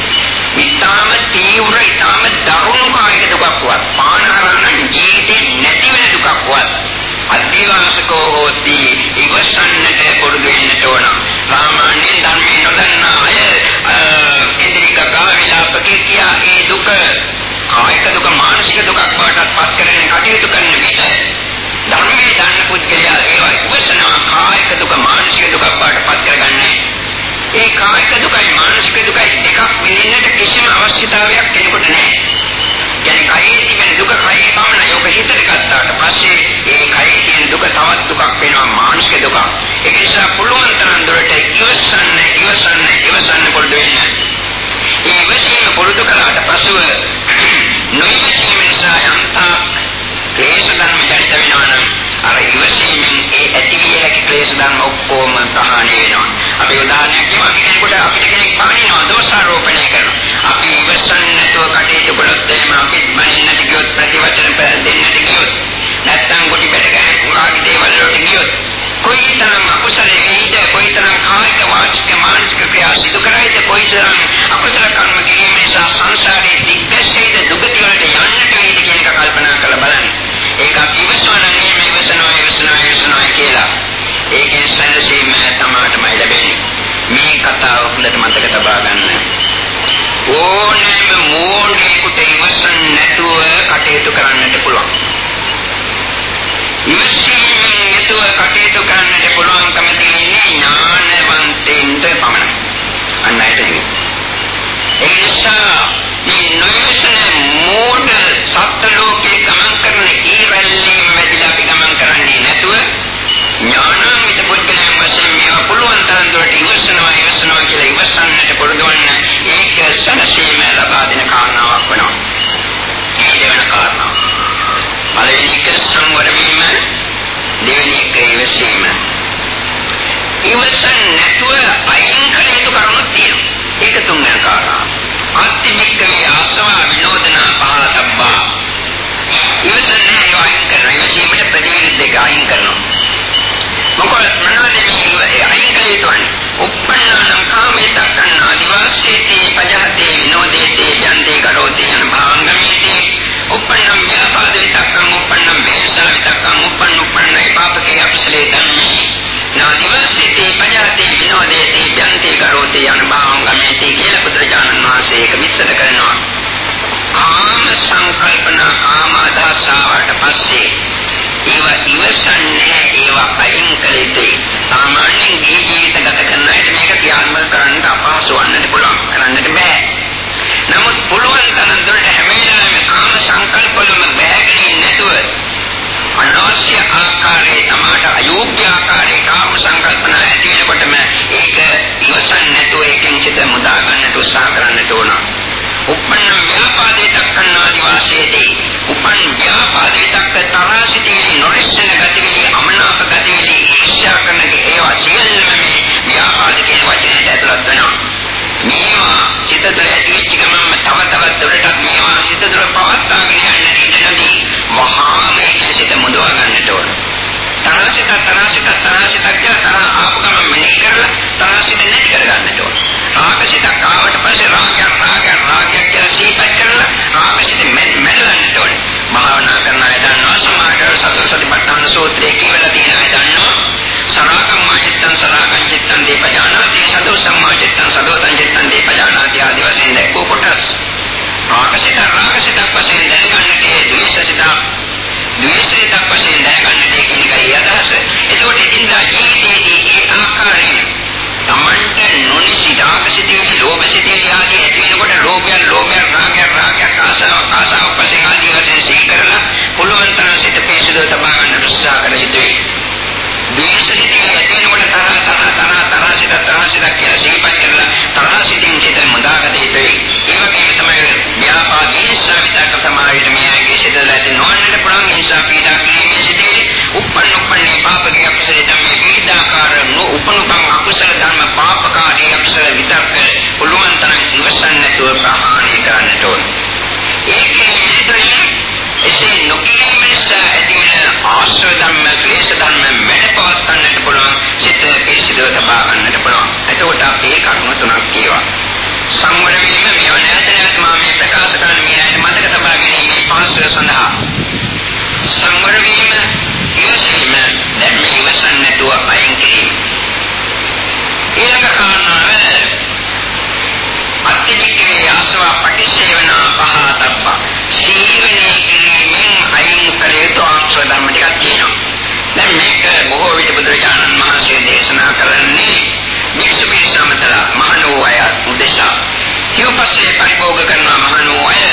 ඊටාම තීව්‍ර ඊටාම දරුණු කායික දුකක්වත් පානාරාණ ජීවිතේ නැති වෙන දුකක්වත් අධිවාසකෝ හෝති ඉවසන්නට පුරුදු වෙන්නට ඕන. සාමාන්‍යයෙන් ධර්මයේ නොදන්නා අය ඉන්ද්‍රික කාවිලා ප්‍රතික්‍රියා ඒ දුක කායික දුක මානසික දුකක් බවට පත් කරගෙන කටයුතු කරන විට ධර්මයේ දන්න පුද්ගලයා ඒවා ඉවසනවා කායික දුක මානසික දුකක් බවට පත් කරගන්නේ ඒ කායික දුකයි මානසික දුකයි දෙකක් විඳින්නට කිසිම අවශ්‍යතාවයක් කෙනෙකුට නැහැ. يعني කයේ තිබෙන දුක කයේ පමණයි ඔබ හිතට ගත්තාට පස්සේ ඒ කයේ තියෙන දුක තවත් දුකක් වෙනවා මානසික දුකක්. ඒක නිසා පුළුවන් තරම් දුරට ඉවසන්න ඉවසන්න ඉවසන්න පොඩ්ඩ වෙන්න. ඒ ඉවසීම පුරුදු කළාට පසුව නොඉවසීම නිසා යම්තා ක්ලේශ ධර්ම ජනිත වෙනවා නම් අර ඉවසීමෙන් ඒ ඇතිවිය හැකි ක්ලේශ ධර්ම ඔක්කොම ප්‍රහාණය වෙනවා. අපි උදාහරණයක් කියමු අපි කෙනෙකුට අපිට කෙනෙක් පමණිනවා දෝෂාරෝපණය කරනවා. අපි ඉවසන්නේ නැතුව කටයුතු කළොත් එහෙම අපි මනින්නට ගියොත් ප්‍රතිවචන දෙන්නට ගියොත් නැත්තම් කොට බැට ගන්න පුරාගේ දේවල් වලට ගියොත් කොයිතරම් අකුසලයේ වේද කොයිතරම් කායික වාචික මානසික ක්‍රියා සිදු කරයිද කොයිතරම් අකුසල කර්ම කිරීම නිසා සංසාරයේ දිග්දශේද දුගති වලට යන්නට වේද කියන එක කල්පනා කරලා බලන්න. ඒක ඉවසන නෙමෙයි ඉවසනවා ඉවසනවා ඉවසනවා කියලා. ඒකෙන් සැලසීම තමයි ලැබෙන්නේ. මේ කතාව හොඳට මතක තබා ගන්න. ඕනෑම මෝඩයෙකුට ඉවසන් නැතුව කටයුතු කරන්නට පුළුවන්. ඉවසීමෙන් යුතුව කටයුතු කරන්නට පුළුවන්කම තියෙන්නේ ඥානවන්තයින්ට පමණයි. අන්න ඒකයි. ඒ නිසා මේ නොයසන මෝඩ සත්ත්ව ලෝකේ ගමන් කරන ඊරල්ලේ මෙදිලා අපි ගමන් කරන්නේ නැතුව ඥානාන්විත පුද්ගලයන් වශයෙන් මේවා පුළුවන් තරම් දුරට ඉවසනවා ඉවසනවා කියලා ඉවසන්නට පුරුදු වන්න ඒක සනසීම ලබා දෙන කාරණාවක් වෙනවා. මේ දෙවන කාරණාව. පළවෙනි එක සංවර වීම දෙවෙනි එක ඉවසීම. ඉවසන් නැතුව අයින් කළ යුතු කරුණු තියෙනවා. ඒක තුන්වෙනි කාරණාව. අත්තිමික්කවේ ආසවා විනෝදනා පහතබ්බා. ඉවසන්නේ ඒවා අයින් කරනවා. ඉවසීමට ප්‍රතිවිරුද්ධ දෙක අයින් කරනවා. මොකද මොනවද මේ අයින් කළ යුතුන්නේ? උප්පන්නානම් කාමේ දක්කන්නා දිවාසේති පජහතේ විනෝදේති යන්තේ කරෝති යන භාංගමේති උප්පන්නම් ව්‍යාපාදේ දක්කම් උප්පන්නම් වේසා දක්කම් උප්පන්න උප්පන්නයි පාපකේ අපසලේ ධම්මේ නාදිවාසේති පජහතේ විනෝදේති යන්තේ කරෝති යන භාංගමේති කියලා බුදුරජාණන් වහන්සේ ඒක විස්තර කරනවා කාම සංකල්පන කාම අදහසාවට පස්සේ ඒවා ඉවසන්නේ ඒවා අයින් කළ යුතුයි. සාමාන්‍යයෙන් මේ ජීවිත ගත කරන අයට මේක ක්‍රියාත්මක කරන්න අපහසු වන්නට පුළුවන්. කරන්නට බෑ. නමුත් පුළුවන් තරම් දුරට හැම වෙලාවෙම කාම සංකල්පවලම බැහැගෙන නැතුව අනවශ්‍ය ආකාරයේ තමාට අයෝග්‍ය ආකාරයේ කාම සංකල්පන ඇති වෙනකොටම ඒක ඉවසන්නේ නැතුව ඒකෙන් සිත මුදා ගන්නට උත්සාහ කරන්නට ඕන. උපන්න ව්‍යාපාදේ දක්කන්නාදි වාසයේදී උපන් ව්‍යාපාදේ දක්ක තරසිතේ නොරිස්සන ගතිවිලි අමනාප ගතිවිලි ඊර්ෂ්‍යා කරන ඒවා සියල්ලම මේ ව්‍යාපාද කියන වචනයට ඇතුළත් වෙනවා මේවා චිත තුළ ඇතිවෙච්ච ගමන්ම තව තවත් දුරටත් මේවා චිත තුළ පවත්වාගෙන යන්න ඉඩදී මහා මේ සිත මුදවා ගන්නට ඕන. තරසිත තරසිත තරසිත කියලා තරහ ආපු ගමන් මෙනෙහි කරලා තරසිත නැති කර ගන්නට ඕන. රාගසිතක් ආවට පස්සේ රාගය රාගය රාගය කියලා සීපත් කරලා රාගසිත මැඩලන්නට ඕනේ. භාවනා කරන අය දන්නවා සමාධිය සතර සතිපට්ඨාන සූත්‍රයේ කියලා තියෙන අය දීපජානාති සදෝ සම්මාචිත්තං සදෝතං චිත්තං දීපජානාති ආදී වශයෙන් දැක්වූ කොටස්. රාගසිත රාගසිත වශයෙන් දැනගන්නට ද්වේෂසිත ද්වේෂසිත වශයෙන් දැනගන්නට කියන එකයි අදහස. එතකොට ඉදින්දා ජීවිතයේදී ඒ ආකාරයෙන් තමන්ට නොනිසි රාගසිතේ ලෝභසිතේ ආදී ඇති වෙනකොට ලෝභය ලෝභය රාගය රාගය ආසාව ආසාව වශයෙන් ආදී වශයෙන් සිහි කරලා පුළුවන් තරම් සිත පිරිසිදු තබා ගන්න උත්සාහ කළ යුතුයි. උපන් අකුසල ධර්ම පාපකාරී අකුසල විතක්ක පුළුවන් තරම් ඉවසන්න නැතුව ප්‍රහාණය කරන්නට ඕන. ඒකේ මිත්‍රයන් එසේ නොකිරීම නිසා ඇතිවන ආශ්‍රය ධර්ම, ක්ලේශ ධර්ම මැඩපවත්වන්නට පුළුවන්. සිත පිරිසිදුව තබා ගන්නට පුළුවන්. එතකොට අපේ කර්ම තුනක් කියවා. සංවර වීම මේව නැවත නැවත මා මේ ප්‍රකාශ කරන මේ ඇයි මතක තබා ගැනීම පාස්වර සඳහා සංවර වීම ඉවසීම දැන් මේ ඉවසන්න නැතුව අයින් කිරීම ඊළඟ කාරණාව අත්‍යධිකේ ආසව පටිසේවනා පහතබ්බ සීවනේ කිරීමෙන් අයින් කළ යුතු අංශ ධර්ම ටිකක් තියෙනවා. දැන් මේක බොහෝ විට බුදුරජාණන් වහන්සේ දේශනා කරන්නේ වික්ෂු පිරිසමතලා මහණෝ අය උදෙසා. සිව්පස්සේ පරිභෝග කරනවා මහණෝ අය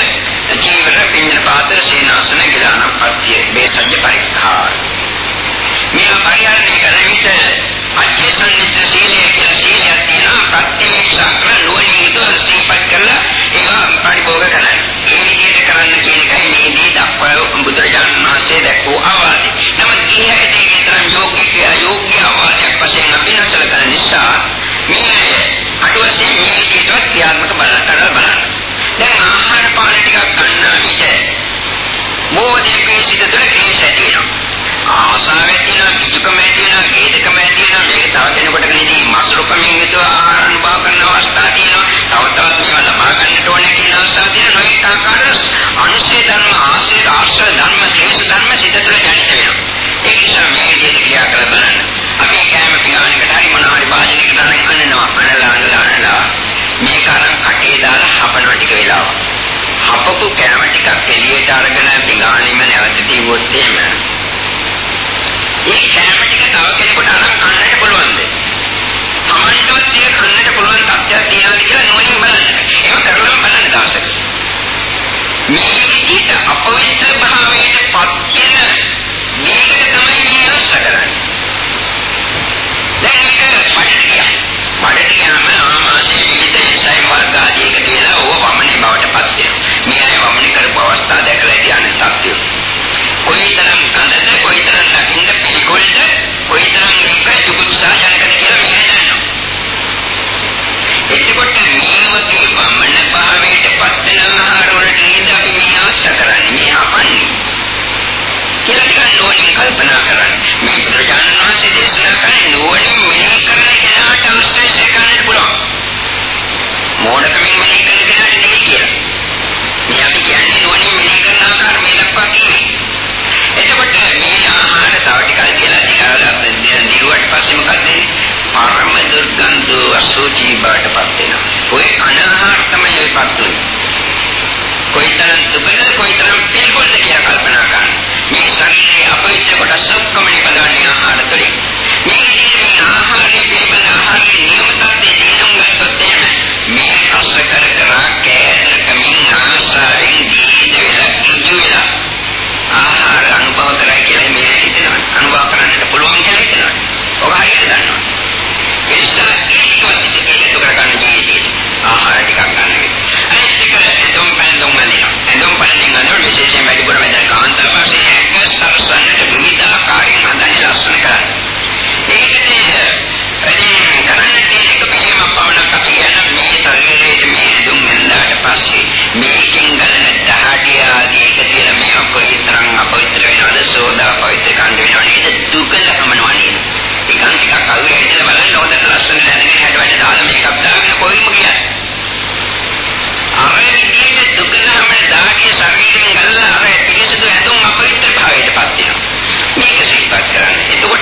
ජීවර පින්න පාත්‍ර සේනාසන ගිලානම් පත්‍ය මේ සත්‍ය පරික්ඛාර. මේ පරිහරණය කරන විට අධ්‍යසන්නිත සීලය කියලා සීලයක් තියෙනවා ප්‍රත්‍යක්ෂ කරන නුවණින් යුතුව සිහිපත් කරලා ඒවා පරිභෝග කරනවා ඒ විදිහට කරන්න කියන එකයි මේදී දක්වා බුදුරජාණන් වහන්සේ දැක්වූ අවවාදය. නමුත් ඊහැදී මේ තරම් යෝග්‍ය යෝග්‍ය අවවාදයක් වශයෙන් අපි නැසල කරන නිසා මේ අටවසේ මේ විදිහට ක්‍රියාත්මක බලන්න කරලා බලන්න. දැන් ආහාර පාන ටිකක් ගන්න විට මොහොතේ සිට තුළ ක්ලේශ ඇති වෙනවා. ආසාවෙන් තියෙනවා, කිචුකම තියෙනවා, ගේදකම තියෙනවා, මේක තව කෙනෙකුට කනදී මසුරුකමින් යුතුව ආහාර අනුභව කරන අවස්ථා තියෙනවා. තව තවත් මේවා ලබා ගන්නට ඕනේ කියන අවස්ථා තියෙන නොයෙක් ආකාර අනුශේ ධර්ම, ආශේ ආශ්‍රය ධර්ම, ක්ලේශ ධර්ම සිට තුළ ජනිත වෙනවා. ඒ නිසා මේ විදිහට ක්‍රියා කරලා බලන්න. අපි කැම පිඟානකට හරි මොනවා හරි භාජනයකට අරන් අන්නනවා. අනලා අනලා අනලා මේක අරන් කටේ දාලා හපනවා ටික වෙලාවක්. හපපු කැම ටිකක් එළියට අරගෙන පිඟානෙම නැවත තියුවොත් එහෙම. ඒ කැම ටික තව කෙනෙකුට අරන් කන්නට පුළුවන්ද? සමන්තවත් ඒක කන්නට පුළුවන් තත්ත්වයක් තියෙනවද කියලා නෝනින් බලන්න. ඒක කරලා බලන්න දවසක. මේ විදිහට අපවිත්‍ර භාවයට පත් වෙන මේකට තමයි මේ අවශ්‍ය කරන්නේ. දැන් මේක පඩිය. පඩිය කියනම කොයිතරම් කනද කොයිතරම් දකින්න පිළිකොල්ද කොයිතරම් එක දුක්සා ජනකද කියලා මේ දන්නවා. එතකොට මේ වගේ වමන භාවයට පත් වෙන ආහාර වලට නේද අපි මේ අවශ්‍ය කරන්නේ මේ අපන්නේ. කියලා ටිකක් නෝනින් කල්පනා කරන්න. මේ බුදුරජාණන් වහන්සේ දේශනා කරන්නේ නෝනින් මෙනෙහි කරන කෙනාට අවශ්‍ය කරන්න පුළුවන්. මෝඩකමින් මෙනෙහි කරන කෙනාට නෙවෙයි කියලා. මේ අපි කියන්නේ නෝනින් මෙනෙහි කරන ආකාර මේ දක්වා කියන්නේ. එතකොට මේ ආහාර තව ටිකක් කියලා ටිකක් දිරුවට පස්සේ මොකද පරම දුර්ගන්ධ අසුචි බාටපත් වෙනවා. ඔය අනාහාර තමයි ඔයපත් වෙන්නේ. කොයිතරම් දුකද කොයිතරම් පිළිගොල්ද කියලා කල්පනා කරන්න. මේ ශරීරයේ අපවිත්‍ර කොටස් ඔක්කොම නිපදවන්නේ ආහාර තුළින්. මේ මේ ආහාරයේ පිළිබඳ ආහාරයේ නියම තත්ත්වයේ තේරුම් ගත්තොත් එහෙම මේ රස කර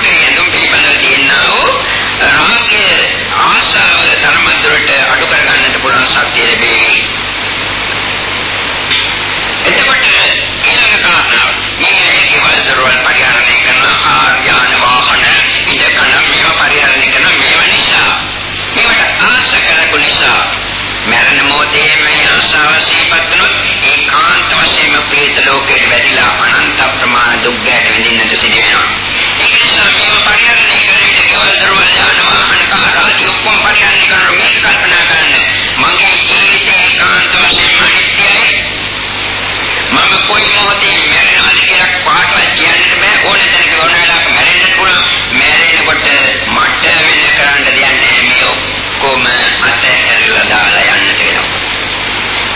කරන්න. එතකොට මේ ඇඳුම් පිළිබඳව තියෙනා වූ රාගය ආශාව ධර්මද්‍රට අඩු කර ගන්නට පුළුවන් ශක්තිය ලැබෙවි. එතකොට ඊළඟ කාරණාව මේ ඒකවල දරවල් පරිහරණය කරන ආර්යයන් වාහන ඉඳකන මේවා පරිහරණය කරන මේවා නිසා මේවට ආශ කරපු නිසා මරණ මොහොතේ මේ ආශාව සිහිපත් වුණොත් ඒකාන්ත වශයෙන්ම ප්‍රේත ලෝකයට වැදිලා අනන්ත ප්‍රමාණ දුක් ගැට විඳින්නට සිදු වෙනවා.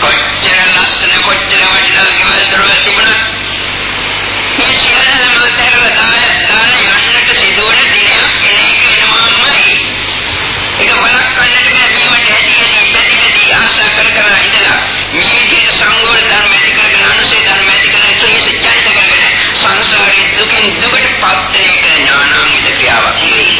කොච්චර ලස්සන කොච්චර වටිනා ගෙවල් දොරවල් තිබුණා දුකින් දුකට පත් වෙන එක ඥානාන්විත ක්‍රියාවක් නෙවෙයි.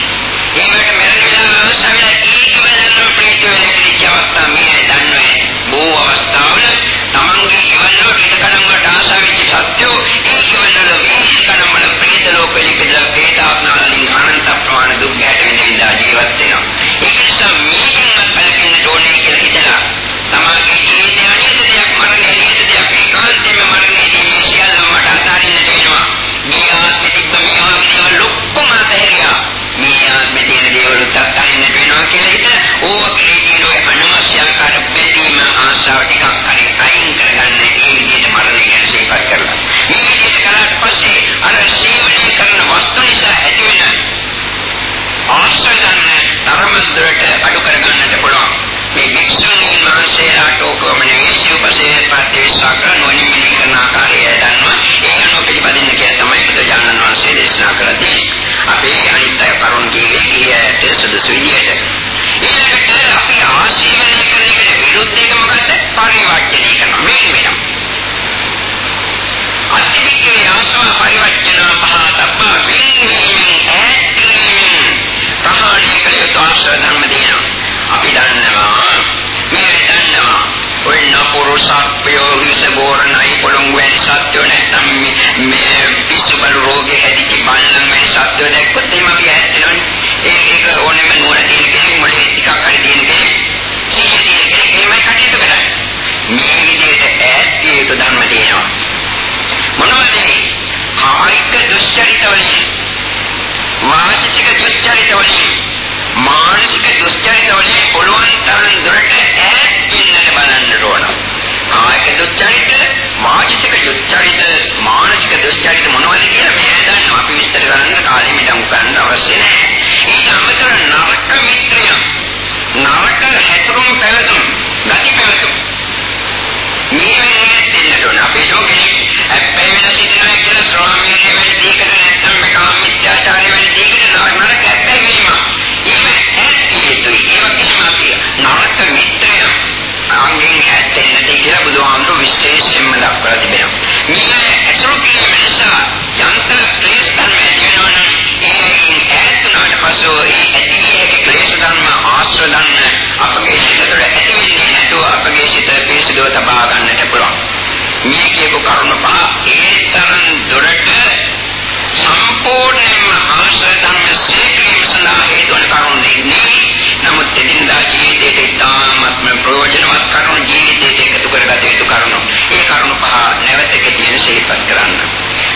ඒකට මරණ වෙලාව සමහර ඒකම නම් ප්‍රේත වෙන කිසි අවස්ථාවක් මේ දන්නේ. බොහෝ අවස්ථාවල තමන්ගේ ජීවන වල කණම් වලට ආශා වෙච්ච සත්‍යෝ ටිකක් හරි අයින් කරගන්න මේ විදිහට මරණය ගැන සිහිපත් කරලා. මේ විදිහට කළාට පස්සේ අර සේවනය කරන වස්තු නිසා ඇතිවෙන ආශ්‍රයයන් තරමද්දරට අඩු කරගන්නට පුළුවන්. මේ වික්ෂුණීන් වහන්සේලාට ඕකම නෙවෙයි සිව්පසේ පාතේ සාකර නොනින් මිනි කරන ආකාරය දන්නවා. ඒ අනුව පිළිපදින්න කියලා තමයි බුදුජානන වහන්සේ දේශනා කරන්නේ. අපේ අනිත් අය කරුණ කීවේ කීයට සුදුසු විදියට. පරිවර්තනය කරනවා. මේ වෙනවා. අතිවික්‍රේ ආශාව පරිවර්තන පහතබ්බා වින්දීමින් ඈත්වීමින් ප්‍රහාණය කළ යුතු ආශ්‍රය ධර්ම දෙනවා. අපි දන්නවා මේ දන්නවා ඔය නපුරු සර්පයෝ විසබෝරණයි පොළොංගු වැනි සත්‍යෝ නැත්නම් මේ පිස්සුබල රෝගේ හැදිච්ච බල්ලන් වැනි සත්‍යෝ දැක්කොත් එහෙම අපි ඇත්තනවනේ ඒක ඒක ඕනෙම නුවණ තියෙන කෙනෙක් මොලේ ටිකක් හරි තියෙන කෙනෙක් සීය තියෙන කෙනෙක් එහෙමයි කටයුතු කරන්නේ මේ විදිහට ඈත් විය යුතු ධර්ම තියෙනවා මොනවද කායික දුස්චරිත වලින් වාචික දුස්චරිත වලින් මානසික දුස්චරිත වලින් පුළුවන් තරම් දුරට ඈත් වෙන්නට බලන්න ඕන. කායික දුස්චරිත, වාචික දුස්චරිත, මානසික දුස්චරිත මොනවද කියලා මේ දන්නවා. අපි විස්තර කරන්න කාලෙ මිඩම් ගන්න අවශ්‍ය නැහැ. ඊට අමතරව නරක මිත්‍රය, නරක හැතුරුම් පැවතුම්, ගති පැවතුම්. මේ වෙන්නේ දෙන්නට ඕන. අපේ ලෝකෙනේ අපේ වෙන සිටිනවා කියලා ස්වාමීන් වහන්සේ දීකට නැත්නම් මේ කාමීත්‍යාචාරය වෙන දීකට නරක ඇත්තයි වීම. ඒක ඇත්ති යුතුයි. ඒ වගේම අපි නරක මිත්‍රය අංගෙන් ඇත්තෙන්නට කියලා බුදුහාමුදුරු විශේෂයෙන්ම දක්වලා තිබෙනවා. මේ ඇසුරු කිරීම නිසා යන්ත්‍ර ක්ලේශ ධර්ම ඇති වෙනවනම් ඒකෙන් ඈත් වුණාට පසු ඒ ඇති හැකි ක්ලේශ ධර්ම ආශ්‍රය ධර්ම අපගේ සිත තුළ ඇති වෙන්නේ නැතුව අපගේ සිත පිරිසිදුව තබා ගන්නට පුළුවන්. මේ කියපු කරුණ පහ ඒ තරම් දුරට සම්පූර්ණයෙන්ම ආශ්‍රය ධර්ම සීක්‍රීම සඳහා හේතු වන කරුණ නෙවෙයි. නමුත් එදිනදා ජීවිතයේ ඉතාමත්ම ප්‍රයෝජනවත් කරුණු ජීවිතයට එකතු කරගත යුතු කරුණු. ඒ කරුණු පහ නැවත එකතියෙන් සිහිපත් කරන්න.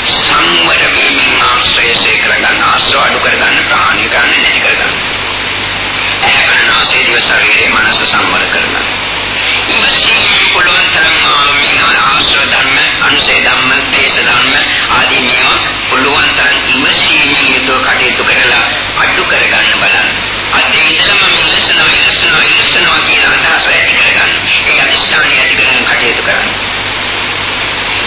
සංවර වීමෙන් ආශ්‍රය සේකර ගන්න, ආශ්‍රය අඩු කර ගන්න, ප්‍රහාණය කරන්න, නැති කර ගන්න. ඇහැකරනාසේ දිව ශරීරයේ මනස සංවර කරගන්න. ඉවසීම පුළුවන් තරම් මේ ආශ්‍රය ධර්ම, අනුසේ ධම්ම, දේශ ධර්ම ආදී මේවා පුළුවන් තරම් ඉවසීමෙන් යුතුව කටයුතු කරලා අඩු කරගන්න බලන්න. අද ඉඳලම මේ ඉස්සනවා ඉස්සනවා ඉස්සනවා කියන අදහස ඇති කරගන්න. ඒ අදිස්ථානය ඇති කරගෙන කටයුතු කරන්න.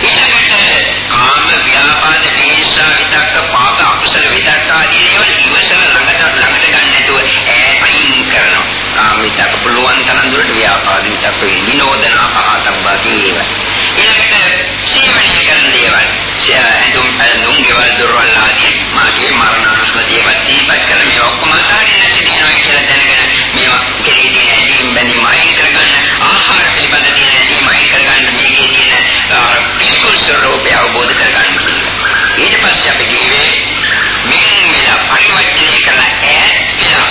ඊළඟට කාම ව්‍යාපාද දේශා විතක්ක පාප අකුසල විතක්ක ආදී දේවල් ඉවසන ළඟට ළඟට ඊට පස්සේ අපි කියවේ මෙන් මෙලා පරිවර්තනය කරලා ඈත් වෙලා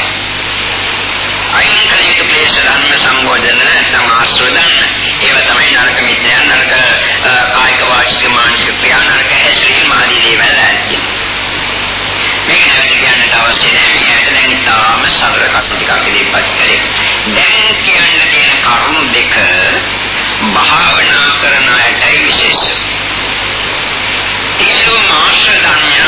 අයින් කළ යුතු ක්ලේශ ධර්ම සංගෝධන නැත්නම් ආශ්‍රය ධර්ම ඒවා තමයි නරක මිත්‍යයන් නරක කායික වාචික මානසික ක්‍රියා නරක හැසිරීම ආදී දේවල් ඇති. මේක නැවත කියන්නට අවශ්‍ය නැහැ. මේ ඇට දැන් ඉතාම සරල කරුණු ටිකක් ඉදිරිපත් කළේ. දැන් කියන්න තියෙන කරුණු දෙක භාවනා කරන අයටයි විශේෂ. සියලුම අක්ෂර ධර්මයන්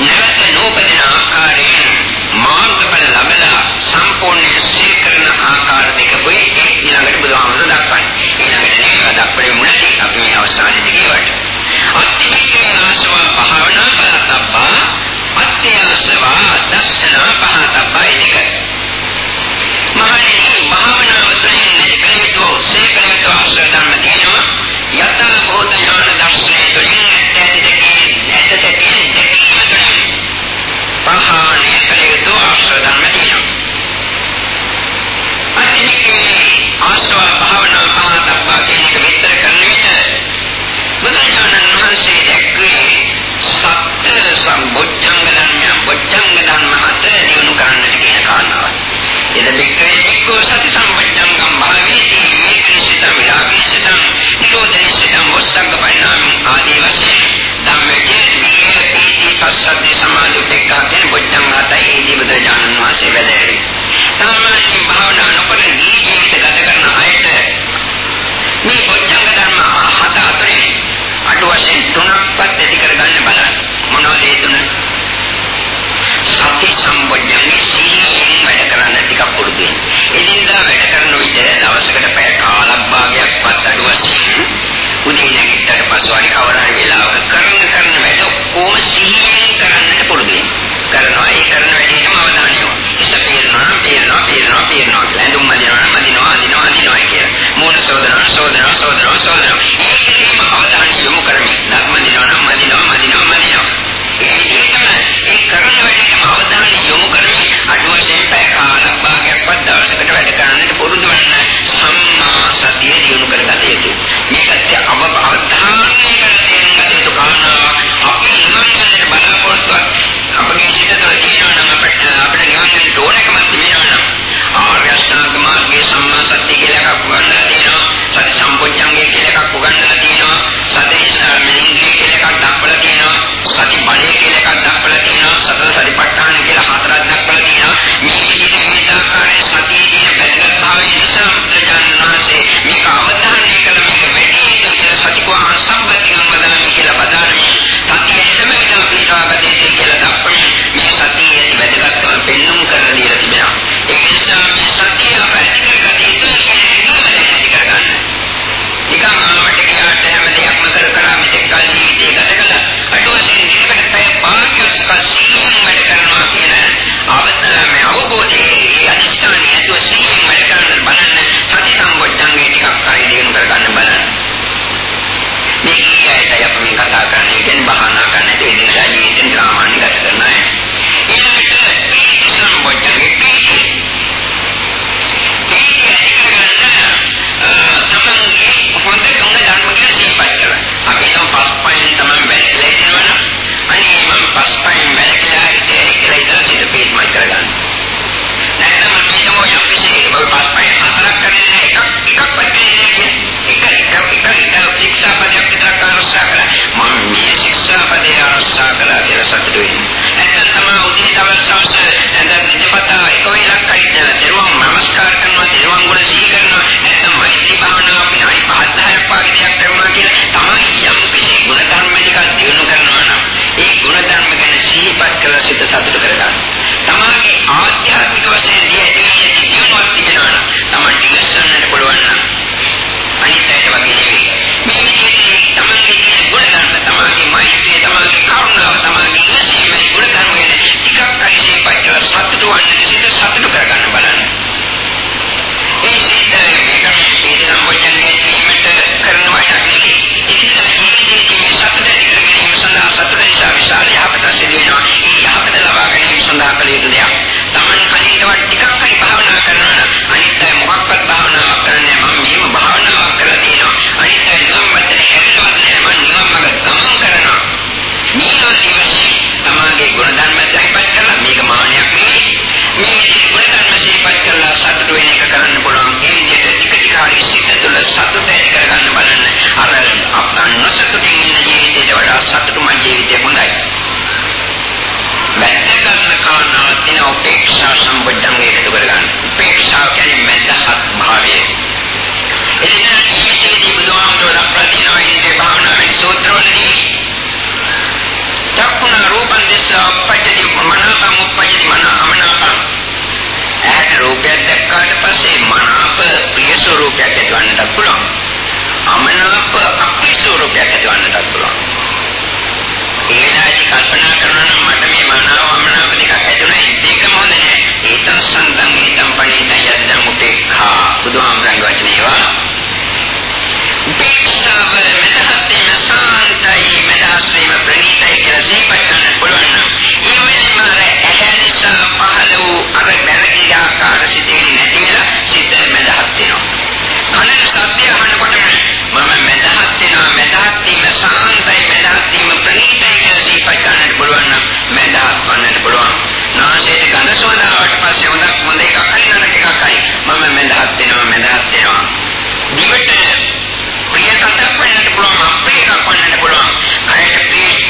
නැවත නූපදින ආකාරයෙන් මාර්ගඵල ලැබලා සම්පූර්ණ සීකරන ආකාර දෙක වෙයි ඊළඟට බුදුහාමුදුර දක්වන්නේ. ඊළඟට නේද දක්වන්නේ මුලදී අපි මේ අවසානයේදී කියවට. අත්‍යවශ්‍යම ආශවා භාවනා කරතබ්බා අත්‍යවශ්‍යවා දර්ශනා පහතබ්බා ඉනිකයි. මට දිනු කරන්නට කියන කාරණාව. එද බික්කේ එක්කෝ සති සම්පජ්ජං ගම්භාවේති මේකේසිත විලාපේසිත නිරෝධේසිත මොස්සංග පරිණාමී ආදී වශයෙන් ධම්මකේ නිරේති පස්සද්දි සමාධිපෙක්ඛා කියන බොජ්ජං ආතයි ඒදී බුදුරජාණන් වහන්සේ වැඩේ. සාමාන්‍යයෙන් භාවනා නොකර ජීවිත ගත කරන අයට මේ බොජ්ජංග ධර්ම හත අතරේ අඩු වශයෙන් තුනක් පත් ඇති කරගන්න බලන්න. මොනවද ඒ තුන? සති සම්බොජ්ජංගේ සිහියෙන් වැඩ කරන්න ටිකක් පුරුදු වෙන්න. එදින්දා වැඩ කරන විට දවසකට පැය කාලක් භාගයක්වත් අඩු වශයෙන් උදේ නැගිටට පසු හරි කවදාද වෙලාවක කරන කරන වැඩ ඔක්කොම සිහියෙන් කරන්නට පුරුදු වෙන්න. කරනවා ඒ කරන වැඩේම අවධානය යොමු. ඉස්සෙල්ලා පේනවා පේනවා පේනවා ලැඳුම් මදිනවා මදිනවා අදිනවා අදිනවා කියලා. මූණ සෝදනවා සෝදනවා සෝදනවා සෝදනවා කළ යුතු දෙයක්. Taman කලින් තවත් ටිකක් හරි භාවනා කරනවා නම් අනිත් අය මොකක්වත් භාවනාවක් කරන්නේ නැහැ. මම මෙහෙම භාවනාවක් කරලා තියෙනවා. අනිත් අය නම් මට හැදෙන්නවත් නැහැ. මම නිකම්ම ගමන් කරනවා. මේවා ඉවසි තමාගේ ගුණධර්ම සහිපත් කරලා මේක මානයක් නෙවෙයි. මේ ගුණධර්ම සහිපත් කරලා සතුට වෙන එක කරන්න පුළුවන්. ඒ විදිහට ටික ටික හරි සිත තුළ සතුට ඇති කරගන්න බලන්න. අර අප්‍රාණ සතුටින් ඉන්න නිසා උපජ්ජති මනසම උපජ්ජති මන අමනාපං. ඇහැට රූපයක් දැක්කාට පස්සේ මනාප ප්‍රිය ස්වરૂපයක් ඇතිවන්නට පුළුවන්. අමනාප අප්‍රිය ස්වરૂපයක් ඇතිවන්නට පුළුවන්. ඒලාදී කල්පනා කරනවා නම් මට මේ මනාව අමනාප දෙකක් ඇතිවුණා. ඒකම හොඳ නැහැ ඒතං සම්දං ඒතං පණිතං යද්දං උපේක්ඛා. බුදුහාමරංග වචනේවා උපේක්ෂාව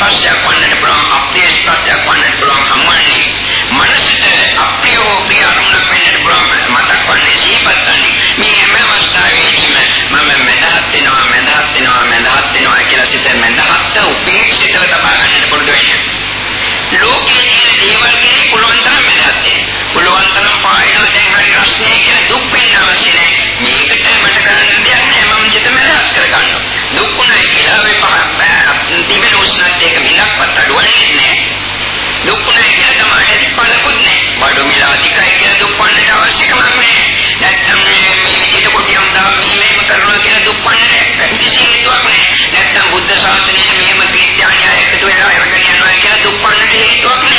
ස්පර්ශයක් වන්නට පුළුවන් අප්‍රිය ස්පර්ශයක් වන්නට පුළුවන් සම්මන්නේ මනසට අප්‍රිය හෝ ප්‍රිය අරමුණක් වෙන්නට පුළුවන් මතක් වන්නේ සිහිපත් වන්නේ මේ හැම අවස්ථාවෙදීම මම මඳහත් වෙනවා මඳහත් වෙනවා මඳහත් වෙනවා කියලා සිත මඳහත් උපේක්ෂිතව තබා ගන්න පුරුදු වෙන්න. ලෝකයේ තියෙන දේවල් කෙරේ පුළුවන් दुःखनं केलं तर माझ्याशी पालकूच नाही बडोमीला अधिकार केला दुःख पाडण्याची आवश्यक मागणी आहे त्यात मी तिथे कोटी आमदार मी नेम करणं केलं दुःख पाडण्याची कंडिशन घेतो आपण त्यात बुद्ध शास्त्रीय नियमकृत्य आणि ऐकतोया ऐवटणी अन्वय केला दुःख पाडण्याची घेतो आपण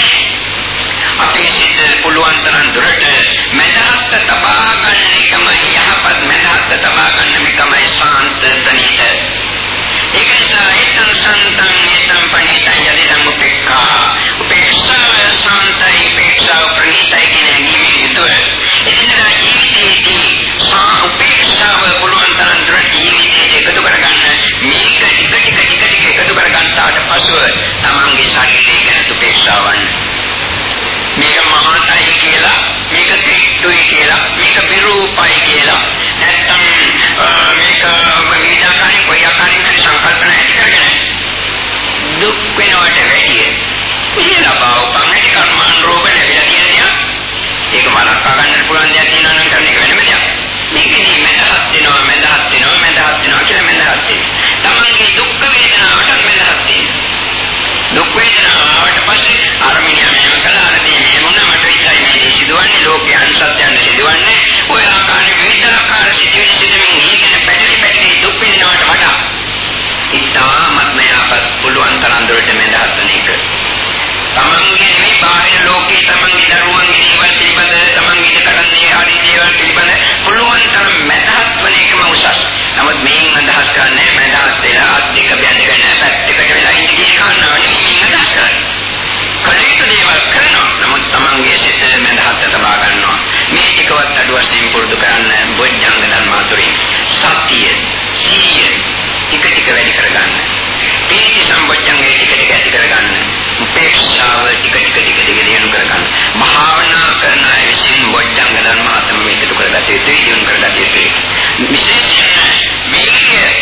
अपेक्षित पुलुअंतरं दृढ मेधास्त तपाकर्णिकमय यह पद मेधास्त तपाकर्णिकमय शांत तनित एक ऐसा है तन संतन ये संपणित यदि रंग पिक्का। විරූපයි කියලා නැත්තම් මේක විවිධාකාරී කොයි ආකාරයෙන් හරි සංකල්පන ඇති කරගෙන දුක් වෙනවට වැඩිය ඉහළ බව බාහිර ලෝකයේ තමන්ගේ දරුවන්ගේ දේවල් පිළිබඳ තමන්ගේ කරන්නේ ආදී දේවල් පිළිබඳ පුළුවන් තරම් මැදහත් වන එකම උසස්. නමුත් මේන් අදහස් කරන්නේ මැදහත් වෙලා අධික බැඳගෙන පැත්තකට වෙලා ඉන්න කියන කාරණාව නෙමෙයි අදහස් කරන්නේ. කලිත දේවල් කරනවා. නමුත් තමන්ගේ සිත මැදහත් තබා ගන්නවා. මේ ටිකවත් අඩු වශයෙන් පුරුදු කරන්න බොජ්ජංග ධර්ම අතුරින් සතිය, සීය ටික ටික වැඩි කරගන්න. පීති සම්බොජ්ජංගේ ටික ටික ඇති කරගන්න. උපේක්ෂාව ටික ටික ටික ටික දිනු කරගන්න. භාවනා කරන අය විසින් බොජ්ජංග ධර්ම අතම මේකට කරගත යුතුයි, දිනු කරගත යුතුයි. විශේෂයෙන් මේක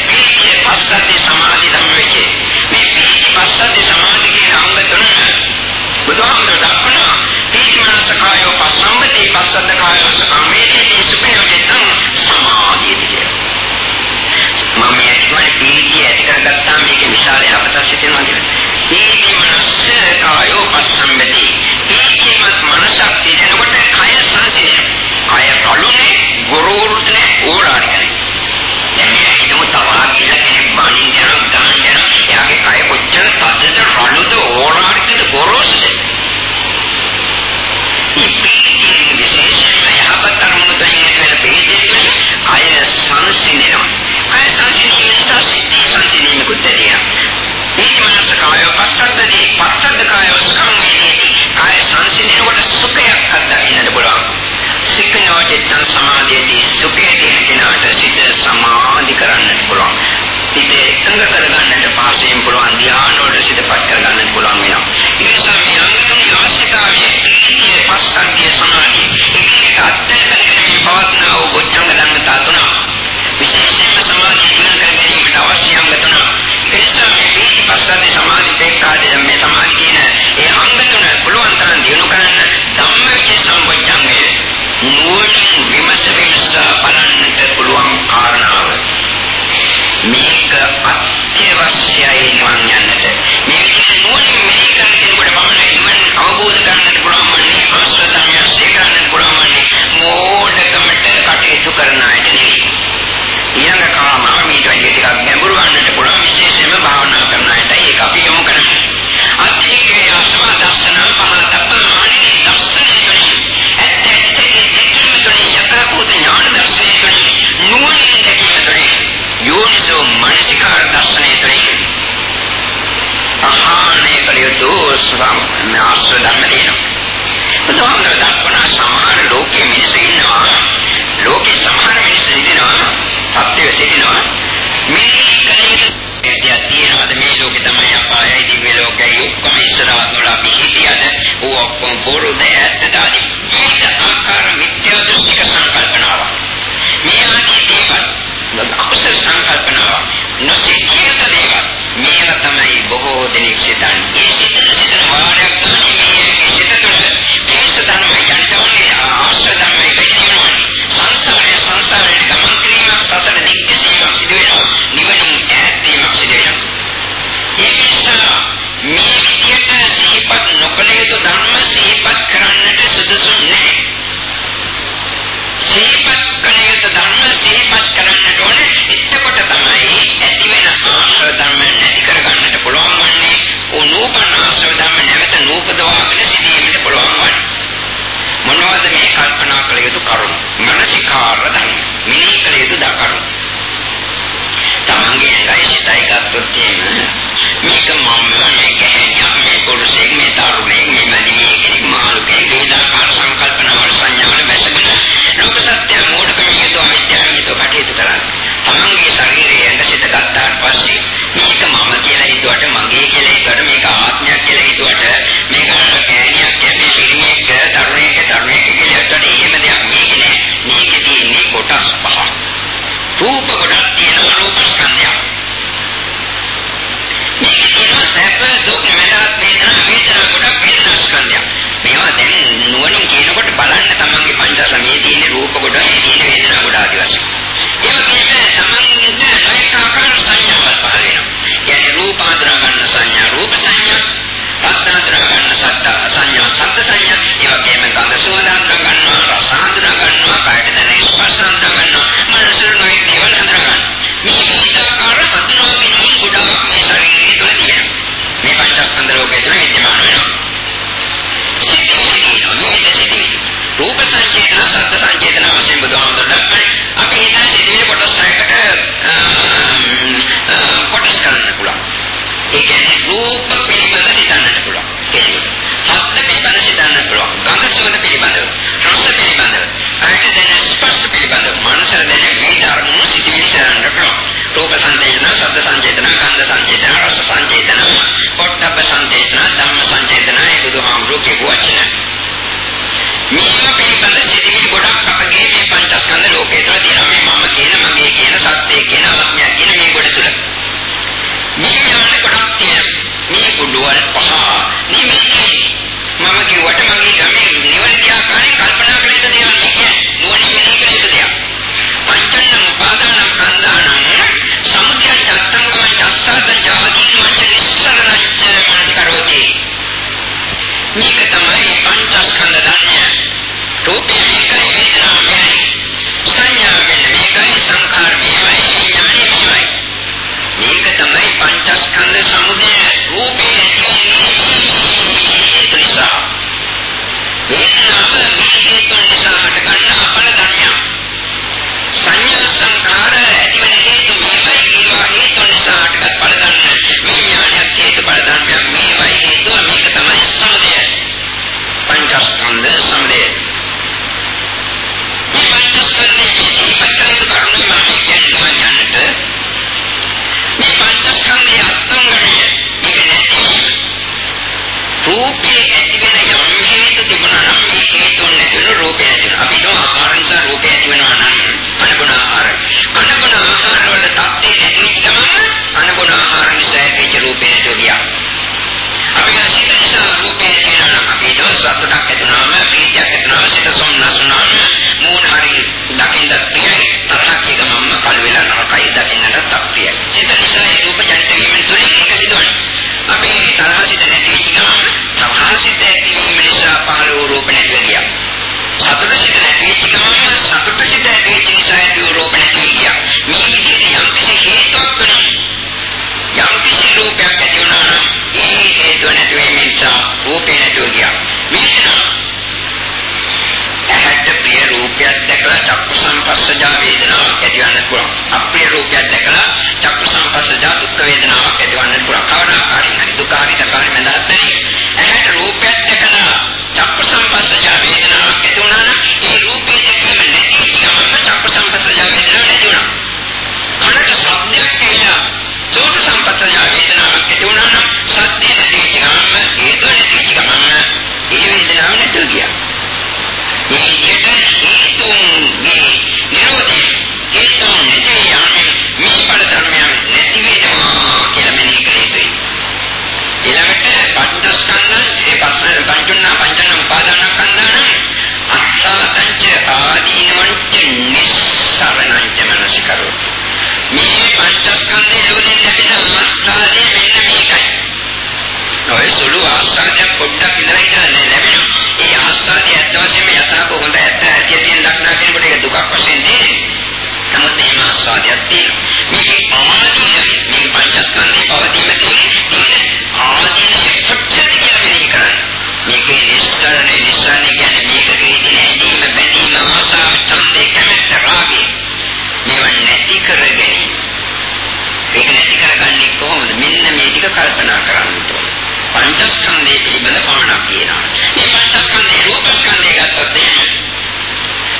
පීති පස්සද්ධි සමාධි ධම්මයේ මේ පීති පස්සද්ධි සමාධි කියන අංග තුන බුදුහාමුදුරුවෝ දක්වනවා පීති මනස කායෝ පස්සම්බති පස්සද්ධ කායෝ සම්මේති සුපේයෝචිතං සමාධියති කියලා. මම මේ පීතිය ඇති කරගත්තාම මේක විශාල යහපතක් සිටිනවා කියලා. පීති මනස කායෝ පස්සම්බති. පීතිමත් මනසක් තියෙනකොට කය සංසිඳෙනවා. කය රළුනේ, ගොරෝරුනේ, ඕලාරිකනේ. දැන් මේ හිතමු තවා කියලා කෙනෙක් බණින් යනවා, ගාන යනවා. එයාගේ කය කොච්චර තදද, රළුද, ඕලාරිකද, ගොරෝසුද? මේ විශේෂයෙන්ම යහපත් අරමුණු දෙන්න වෙන පීතිය කය සංසිඳෙනවා. කය සංසිඳීම නිසා සිද්ධි සංසිඳීමකුත් ඇතිවෙනවා. මේ මනස කාය පස්සද්දදී පස්සද්ද කාය සම්මේදී කාය සංසිඳනකොට සුඛයක් අත්දකින්නට පුළුවන්. සික්කනෝ චිත්තං සමාධියදී සුඛයේ තියෙනාට සිත සමාධි කරන්නට පුළුවන්. සිත එකඟ කරගන්නට පාසයෙන් පුළුවන් ධ්‍යාන වල සිතපත් කරගන්නට පුළුවන් වෙනවා. ඒ නිසා මේ අංගයේ අවශ්‍යතාවය ඉතියේ පස්සද්ධිය සමාධිය. ඒකට අත්දැකීම් මේ පවත්නා වූ බොච්චංග ධර්මතා තුන විශේෂයෙන්ම සමාධිය දිනු කර ගැනීමට අවශ්‍ය අංග තුන. ඒ නිසා මේ පස්සද්ධි සමාධි දෙකකාරය මේ සමාධි කියන ඒ අංග තුන පුළුවන් තරම් දිනු කරන්න ධම්මවිචේ සම්පජ්ජංගේ නුවණින් විමස විමස බලන්නට පුළුවන් කාරණාව. මේක අත්‍යවශ්‍යයි නිවන් යන්නට. මේ විදිහට නුවණින් සම් ආශ්‍රය ධර්ම දෙනවා. බුදුහාමුදුරුවෝ දක්වන සමහර ලෝකයේ මිනිස්සු ඉන්නවා. ලෝකේ සමහර මිනිස්සු ඉන්නවා. සත්‍යය සිටිනවා. මේ කණේක තියෙනවද? මේ ලෝකේ තමයි අපායයි දිව්‍ය ලෝකයි ඔක්කොම ඉස්සරහට වල අපි හිටියද? ඕ ඔක්කොම බොරුද ඇත්තද ආදී විවිධ ආකාර මිත්‍යා දෘෂ්ටික සංකල්පනාවක්. මේ ආදී දේවල් අකුසල සංකල්පනාවක් නොසිතියක දේවල්. මේවා තමයි බොහෝ දෙනෙක් සිතන්නේ. ඒ සිතන සිතන වාරයක් තමයි මේ සිත තුළ මේස ධර්ම යන්නේ ආශ්‍රය ධර්ම ඉතිරිවන්නේ සංසාරයේ සංසාරයේ ගමන් කිරීමක් සතර දිග්ගසීමක් සිදු වෙනවා. නිවනින් ඈත් වීමක් සිදු වෙනවා. ඒ නිසා මේ විදියට සිහිපත් නොකළ යුතු ධර්ම සිහිපත් කරන්නට සුදුසු නැහැ. සිහිපත් කළ යුතු ධර්ම යුතු කරුණු. මනසිකාර ධර්ම. මෙනෙහි කළ යුතු දකරු. තමන්ගේ ඇඟයි සිතයි ගත්තොත් එහෙම මේක මම මේක හැදියා මේ කුරුසෙක් මේ තරුණෙක් මේ මැදියේ කෙනෙක් මාළුකෙක් මේ දාකාර සංකල්පන වල සංඥාවල බැසගෙන ලෝක සත්‍ය මූලකම හේතු අවිද්‍යාවේතු කටයුතු කරන්නේ. තමන්ගේ ශරීරයේ ඇඟ සිත ගත්තාට පස්සේ මේක මම කියලා හිතුවට මගේ කියලා හිතුවට මේක ආත්මයක් කියලා හිතුවට සංඥා සද්ද සංඥා, ඒ වගේම ගඳ සුවඳ හඳුනා ගන්නවා, රස හඳුනා ගන්නවා, කායට දැනෙන ස්පර්ශ හඳුනා ගන්නවා, මනසට නොයෙක් දේවල් හඳුනා ගන්නවා. මේ විවිධ ආකාර හඳුනා ගැනීම ගොඩක් මේ ශරීරය තුළ තියෙනවා. මේ පංචස්කන්ධ ලෝකයේ තුළ විද්‍යමාන වෙනවා. රූප සංචේතන සත්ත්ව සංචේතන වශයෙන් බුදුහාමුදුරුවෝ දක්වන්නේ අපි හිතන සිතිවිලි කොටස් හයකට කොටස් කරන්න පුළුවන්. ඒ කියන්නේ රූප පිළිබඳ රූප සංචේතන, ශබ්ද සංචේතන, ගන්ධ සංචේතන, රස සංචේතන, පොට්ටබ්බ සංචේතන, ධම්ම සංචේතන, ඒ බුදුහාමුදුරුවෝ කියපු වචන. මේවා පිළිබඳ සිතිවිලි ගොඩක් අපගේ මේ පංචස්කන්ධ ලෝකයේ තුළ තියෙනවා. මේ මම කියන මගේ කියන සත්‍යය කියන ආත්මය කියන මේ ගොඩ තුළ මේ ඥාන ගොඩක් තියෙනවා. මේ කුඩුවල් පහ නිමිති මම කිව්වට මගේ ගමේ නිවන කියාකාරයෙන් කල්පනා තමයි පංචස්කන්ධ ධර්මය. රූපේ මේකයි වේදනා මේකයි. සංඥා මේකයි සංඛාර මේකයි විඥානය මේකයි. මේක තමයි පංචස්කන්ධ නැති වෙන රූපේ නැති වෙනවා. අපි හිතමු ආහාර නිසා රූපේ ඇති වෙනවා නම් අනුගුණ ආහාර. අනුගුණ ආහාර වල තත්ත්වේ නැති වෙච්ච ගමන් අනුගුණ ආහාර නිසා ඇතිවෙච්ච රූපේ නැති ගියා. අපි හිත නිසා රූපේ වෙනවා නම් අපි හිතමු සතුටක් ඇතිවෙනාම ප්‍රීතියක් ඇතිවෙනාම සිත සොම්නසුනාම මූණ හරි දකින්න ප්‍රියයි තරහක් එක මම කල් වෙලා නරකයි දකින්නට තප්පියයි. සිත නිසා ඒ රූප ජනිත වීමෙන් තුලින් එක සිදුවන්නේ. අපි තරහ සිත නැති වෙච්ච ගමන් තරහ සිත ඇතිවීම නිසා පහළ වූ රූප නැති වෙනවා. සතුට සිත නැති වෙච්ච ගමන් සතුට සිත ඇති වෙච්ච නිසා ඇති වූ රූප නැති වෙනවා. මේ විදිහට යම් කිසි හේතුවක් වෙනවා. යම් කිසි රූපයක් ඇති වුණා නම් ඒ හේතුව නැති වීම නිසා රූපේ නැතුව ගියා. වේදනා ඇහැට ප්‍රිය රූපයක් දැකලා චක්කු සංපස්සජා වේදනාවක් ඇතිවන්න පුළුවන්. අප්‍රිය රූපයක් දැකලා චක්කු සංපස්සජා දුක් වේදනාවක් ඇතිවන්න පුළුවන්. කවදාකාරින් හරි දුක හරි සකාරි මඳහත් නැති. ඇහැට රූපයක් දැකලා චක්කු සංපස්සජා වේදනාවක් ඇති වුණා නම් ඒ රූපේ දැකීම නැති ගමන් චක්කු සංපස්සජා වේදනාවක් නැති වුණා. කනට ශබ්දයක් කියලා සෝත සම්පත්තජා වේදනාවක් ඇති වුණා නම් සත්‍ය නැති ගමන් ඒක නැති ගමන් මේ පංචස්කන්ධයේ ලෝකෙන් ලැබෙන ආස්වාදය මෙන්න මේකයි. ඔය සුළු ආස්වාදයක් පොඩ්ඩක් ඉඳලා ඉඳලා ලැබෙනවා. ඒ ආස්වාදය ඇත්ත වශයෙන්ම යථා කොහොමද ඇත්ත ඇති තියෙන දක්නා කෙනෙකුට ඒක දුකක් වශයෙන් තියෙන්නේ. නමුත් මේ ආස්වාදයක් තියෙනවා. මේක ආදීන මේ පංචස්කන්ධේ පවතින තියෙන ආදීන කොච්චරද කියලා මෙහෙය කරන්නේ. මේකේ නිස්සරණ නිස්සරණ කියන්නේ මේක කියන්නේ ඇදීම බැඳීම ආසාව ඡන්දේ කැමැත්ත රාගය. මේවා නැති කරගෙන ඒක නැති කරගන්නේ කොහොමද? මෙන්න මේ ටික කල්පනා කරන්න ඕනේ. පංචස්කන්ධය පිළිබඳ පාඩක් කියනවා. මේ පංචස්කන්ධේ රූපස්කන්ධය ගත්තොත් එහෙම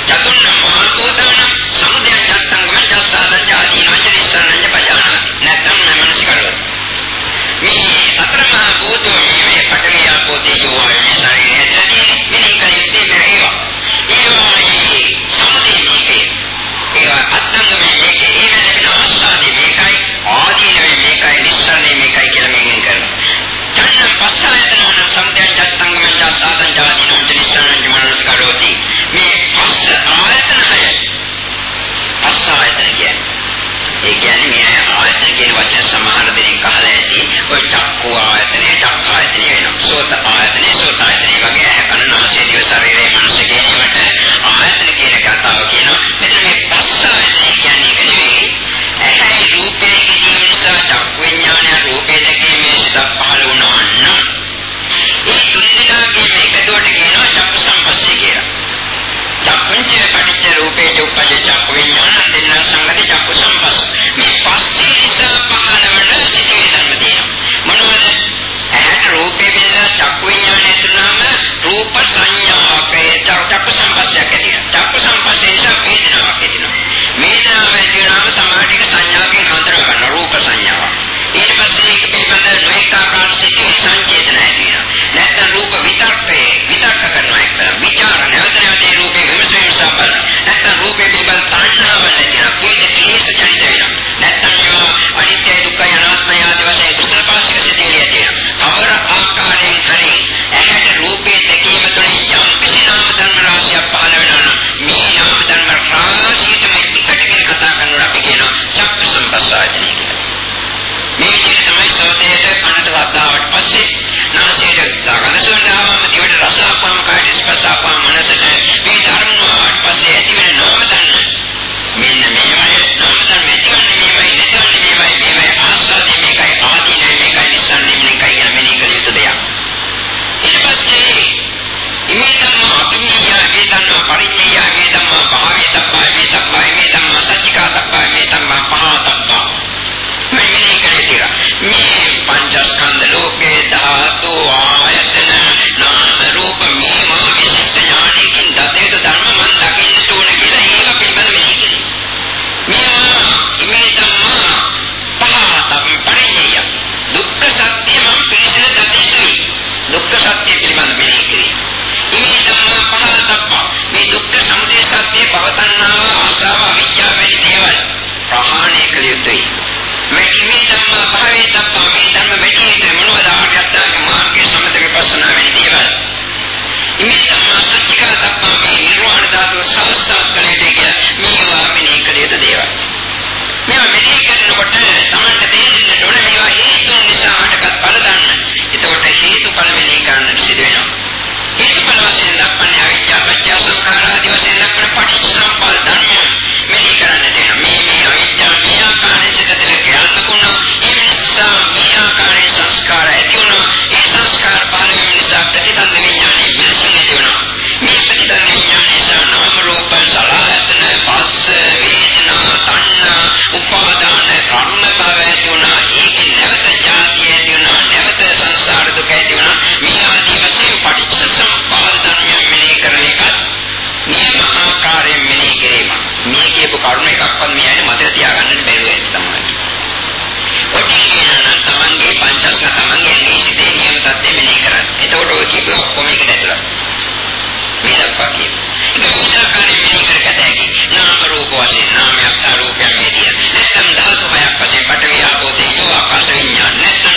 චතුර්ණ මහා භූතවන සමුදය චත්තංගම චස්සාදං ආදී නචරිස්සනං පජාන නැත්නම් මනස කරවත්. මේ සතර මහා භූතෝ මේ පඨවි ආපෝ තේජෝ වායු ශරීරය මේ ඒකේ ඊට ලැබෙන අවස්ථාවේ මේකයි ආදීනයි මේකයි නිස්සාරණේ මේකයි කියලා මෙන්න කරනවා. චන්න පස්සායතනන සම්දේශත්තංගමෙන් සාධන ජාතිනොත් නිස්සාරණේ මනස කරෝති. මේ පස්ස ආයතන හය. පස්ස ආයතන කියන්නේ ඒ කියන්නේ මේ ආයතන කියන වචන සමහර දෙනෙක් අහලා ඇති. ඔය චක්කෝ ආයතනය, චක්කායතනය වෙනවා. සෝත ආයතනය උපජ්ජ චක්ක විඥාන දෙන්න සංගති චක්ක සම්පස්ස. මේ පස්සේ නිසා පහළවට සිටින ධර්ම තියෙනවා. මොනවද? ඇහැට රූපේ වෙන චක්ක විඥාන ඇතුළම රූප සංඥාවක් ඒ චක්ක සම්පස්සයක් ඇතිවෙනවා චක්ක සම්පස්සේ නිසා වේදනාවක් ඇතිවෙනවා වේදනාව ඇතිවෙනාම සමාධික සංඥාවකින් හඳුනා ගන්න රූප සංඥාවක්. ඊට පස්සේ මේක පිළිබඳ වේකාකාර සිටින සංකේතන ඇතිවෙනවා නැත්නම් රූප විතක්කය විතක්ක කරනවා එක්තරා විචාරණය අධ්‍යාදී රූපේ විමසීම සම්බන්ධ නැත්නම් රූපේ පිළිබඳ තණ්හාව නැතිනම් කුයිද ක්ලේශ ජනිත වෙනවා නැත්නම් ඒවා අනිත්‍ය දුක්ඛ අනාත්ම ආදී වශයෙන් කුසල පාසික තිබුණා ඔක්කොම එක ඇතුළත්. මේක පාකිය. ඒක විතරකාරී මිනිකර කතාවේ නාම රූප වශයෙන් නාමයක් සහ රූපයක් මෙදී. නැත්නම් ධාතු හයක් වශයෙන් පටවිය ආපෝ තේජෝ ආකාශ විඥාන නැත්නම්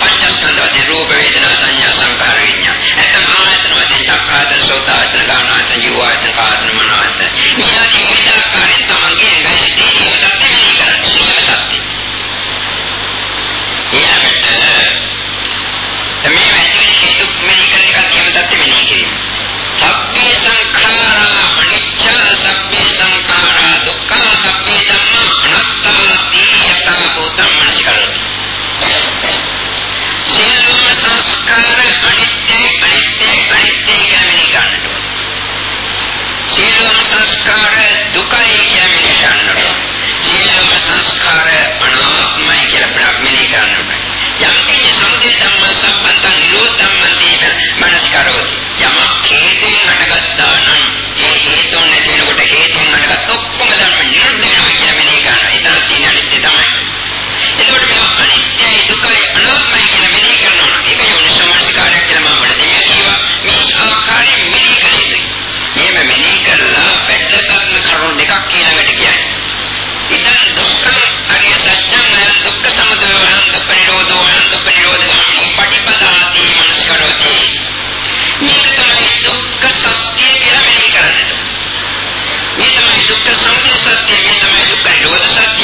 පංචස්කන්ධ වශයෙන් රූප වේදනා සංඥා සංකාර විඥාන. නැත්නම් ආයතන වශයෙන් චක්කායතන සෝතායතන ගානායතන ජීවායතන කායතන මනෝයතන. මෙහි විතරකාරී සියලුම සංස්කාර දුකයි කියන්නේ ගන්නකොට. සියලුම සංස්කාර අනාත්මයි කියලා ප්‍රඥාවෙන් ගන්නකොට. යම් කිසි සමුදේ ධම්ම සම්බන්ධ නිරෝධ ධම්ම දීන මනස්කරෝති. යම හේතුන් හටගත්තා නම් ඒ හේතුන් නැති වෙනකොට හේතුන් හටගත් ඔක්කොම ධර්ම නිරුද්ධ වෙනවා කියන්නේ ගන්න. ඒතර තියෙන අනිත්‍ය තමයි. එතකොට මේ අනිත්‍යයි දුකයි අනාත්මයි කියන මෙනෙහි කරන එකක් ඊළඟට කියන්නේ. ඉතින් දුක්ඛ අරිය සත්‍යං නම් දුක්ඛ සමුදය නම් දුක්ඛ නිරෝධෝ නම් දුක්ඛ නිරෝධෝ පටිපදාති මනස්කරෝති. මේක තමයි දුක්ඛ සත්‍ය කියලා මෙහි කරන්නේ. මේ තමයි දුක්ඛ සමුදය සත්‍ය, මේ තමයි දුක්ඛ නිරෝධ සත්‍ය.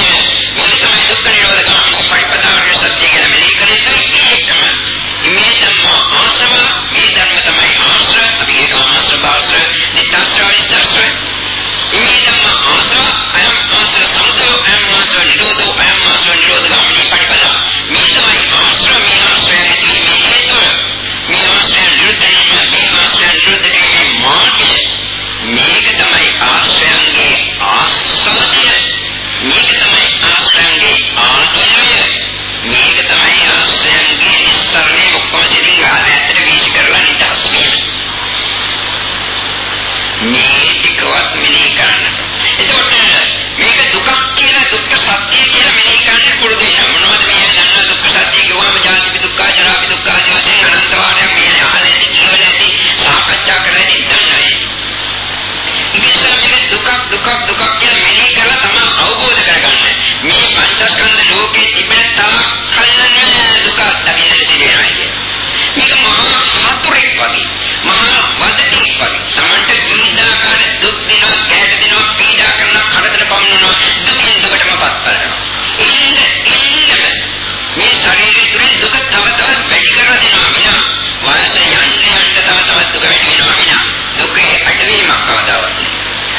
මේ දුක තව තවත් වැඩි කරලා දෙනවා විනා වාසය යන්නේ යන්න තව තවත් දුක වැඩි වෙනවා විනා දුකේ අඩවීමක් කවදාවත්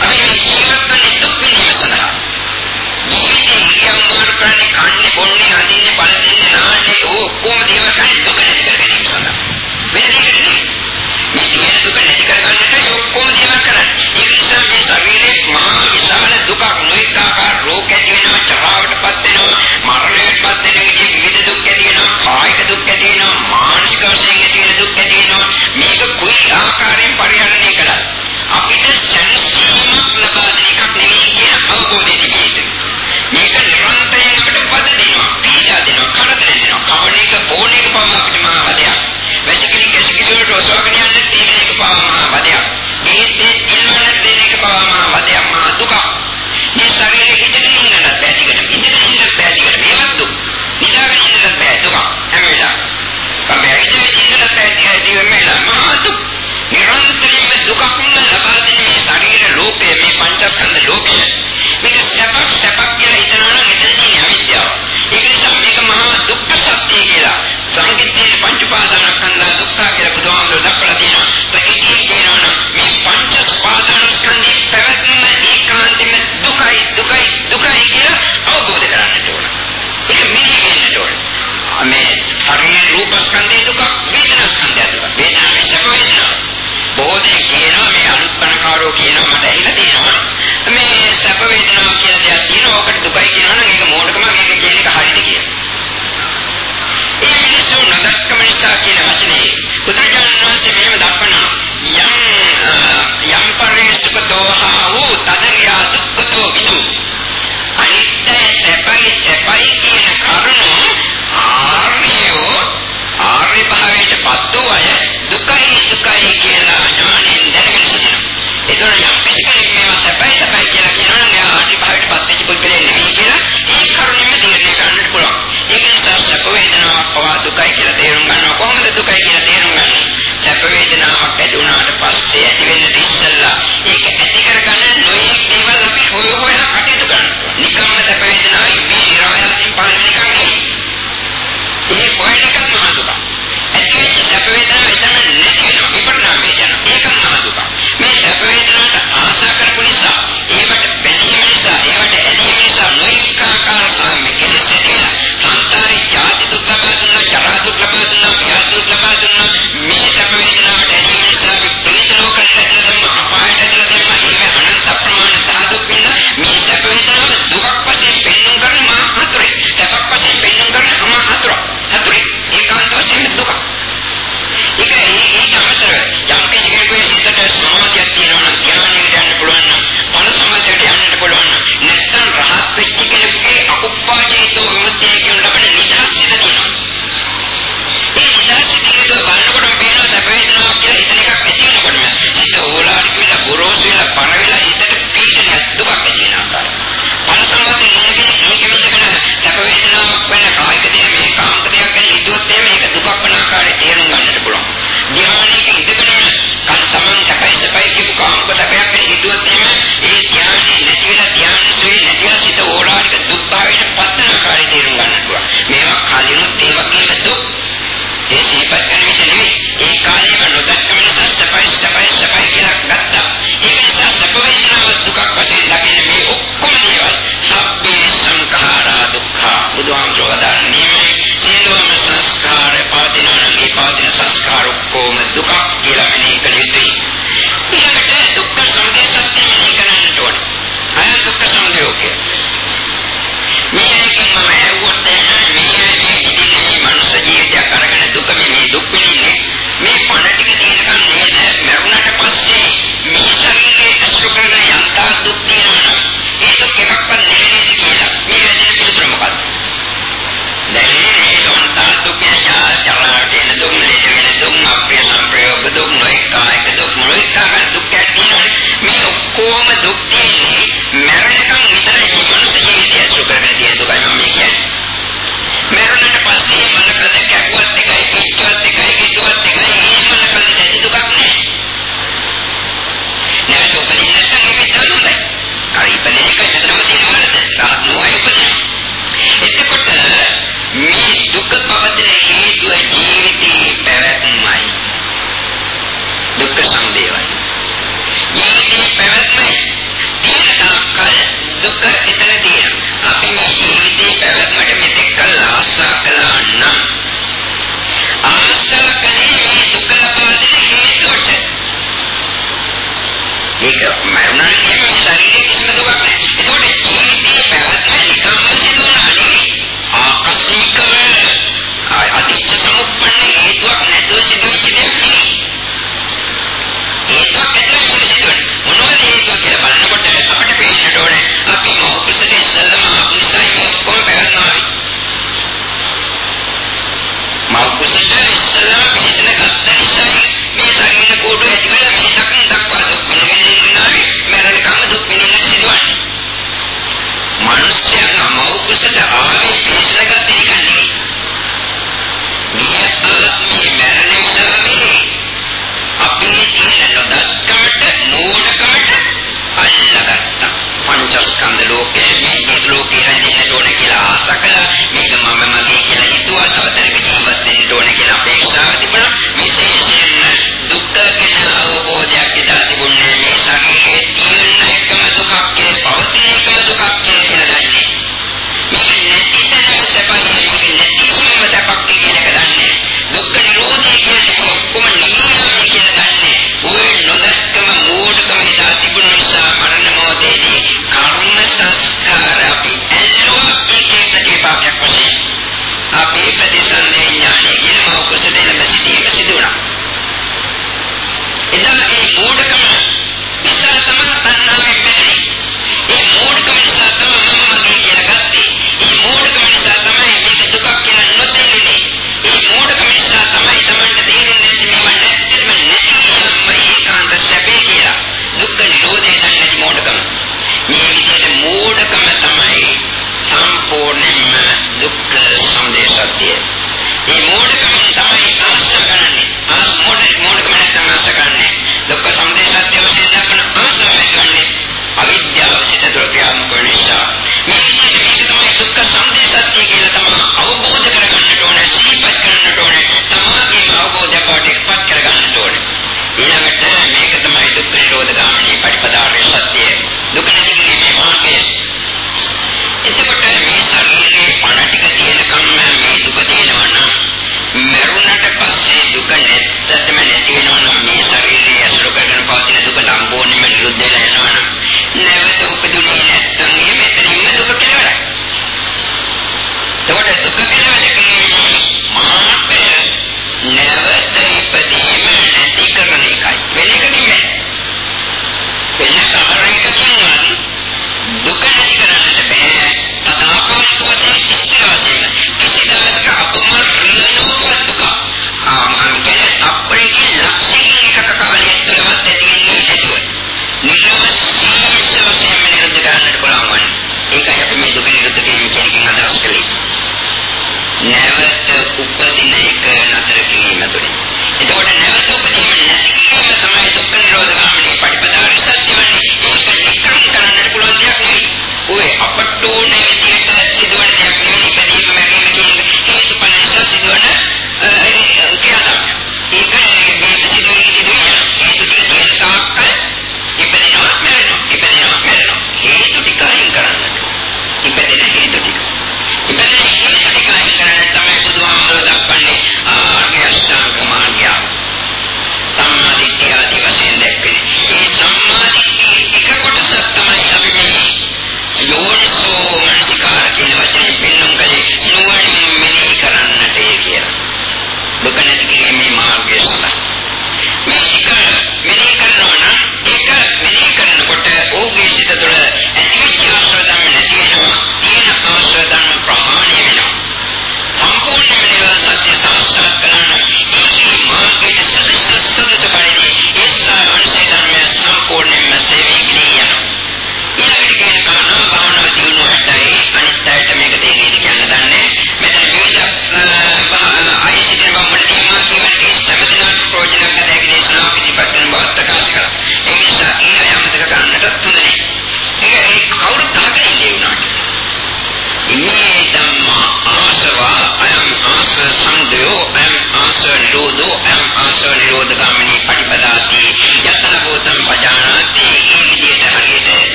අපි මේ ජීවිතේ දුක් විඳීම සඳහා. ජීවිතේ ඉරියව් මාරු කරන්නේ? කන්නේ බොන්නේ අඳින්නේ බලන්නේ නාන්නේ ඕ ඔක්කොම දේවල් කරන්නේ දුක නැති කර ගැනීම සඳහා. වෙන දෙයක් මේ තියෙන දුක නැති කර ගන්නට ඔක්කොම දේවල් කරන්නේ. ඒ නිසා මේ ශරීරයේ මහා විශාල දුකක් නොඑක ආකාර රෝග ඇති වෙනවා චරාවටපත් වෙනවා මරණයටපත් වෙන විදිහ විවිධ දුක් කායික දුක් ඇති වෙනවා. මානසික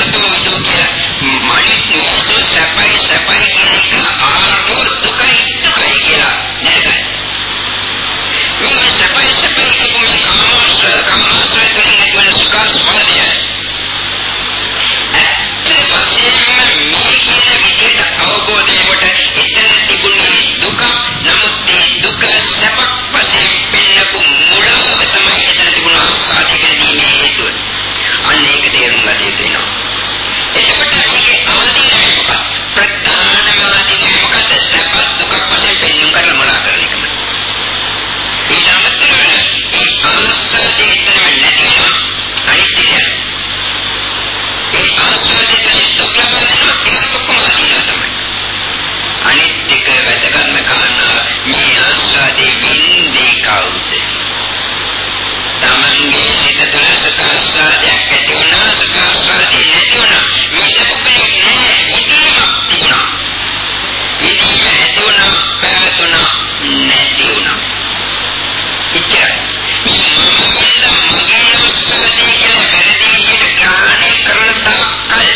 දුකට විදෝ කියලා මනිස්සු සැපයි සැපයි කියන එක ආරෝ දුකයි දුකයි කියලා නේද මේ සැපයි සැපයි කියන කමෝස කමෝස කියන සුඛස් වලදී ඇත්තටම මේ කියන විදිහට අවබෝධයකට ඉතින් තිබුණේ දුක නමුත් මේ දුක සැපක් වශයෙන් පෙන්නපු මුලාව තමයි ඉතින් තිබුණා සාධිකරීමේ හේතුව අන්න ඒක තේරුම් ගත යුතු වෙනවා. එතකොට මේකේ අවදීනයි මොකක්ද? ප්‍රධානම අවදීනයි මොකක්ද? සැප දුක වශයෙන් පෙන්වන්න කරලා මොනා කරන එකද? ඊට අමතරව මේ අනුස්සතිය ඉතරම නැති වෙනවා. අනිත්‍ය. ඒ අනුස්සතිය දුක බලනවා ඒක කොහොමද කියලා තමයි. අනිත්‍යක වැදගත්ම කාරණා මේ අනුස්සතිය වින්දේ කවුද? තමන්ගේ සිත තුළ සුඛාස්වාදයක් ඇති වුණා සුඛාස්වාදේ නැති වුණා. මේක කොහොමද නෑ ඉතිරිමක් තිබුණා ඉතිරිම ඇති වුණා පැවතුණා නැති වුණා. ඉච්චරයි. මගේ උත්සවදී කියලා වැරදි විදිහට ග්‍රහණය කරන තාක්කල්.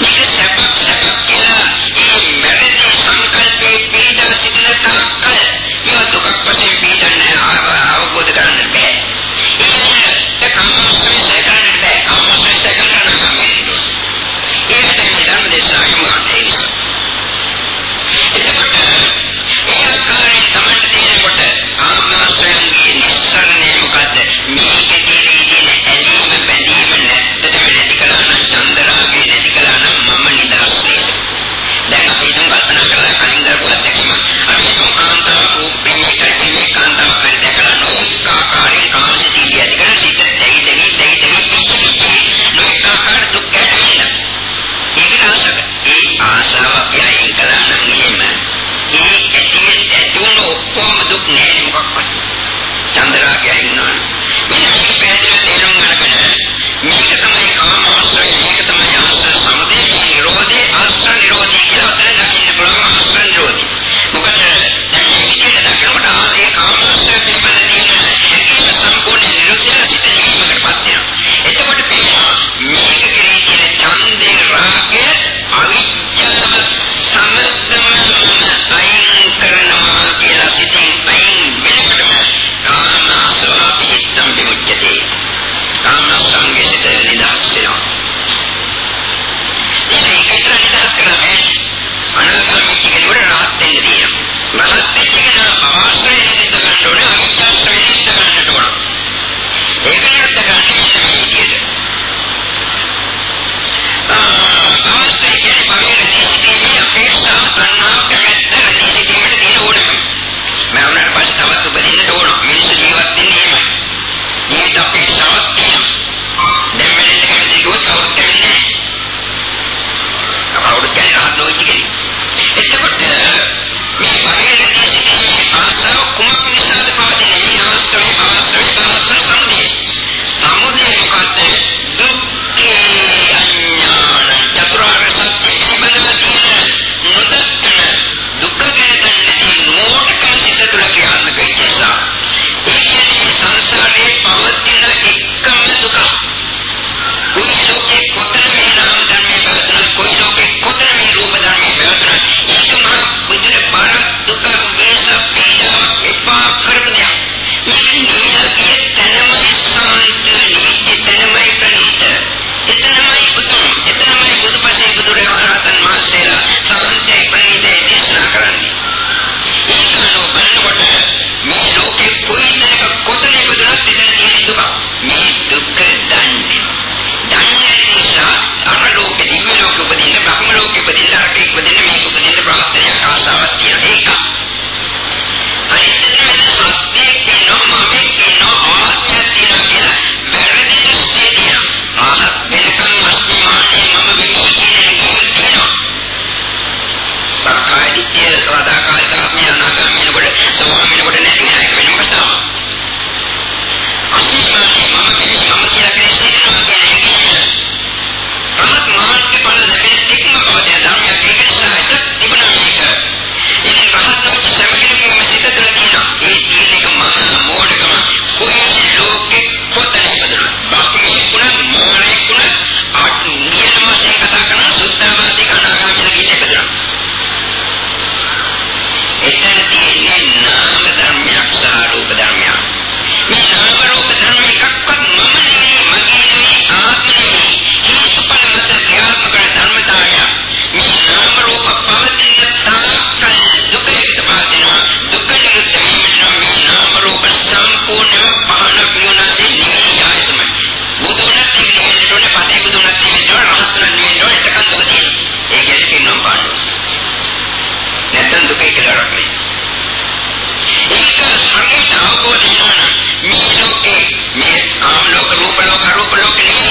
මේක සැපක් සැපක් කියලා මේ වැරදි සංකල්පේ පිළිදව සිටින තාක්කල්. මේවා දුකක් වශයෙන් පිළිදව திறந்திருக்கேன் දුකයි කියලා රකින්න. ඒක සංකීර්ණ අවබෝධය මේ ලෝකේ මේ ආම ලෝක රූප ලෝක රූප ලෝක නෙවෙයි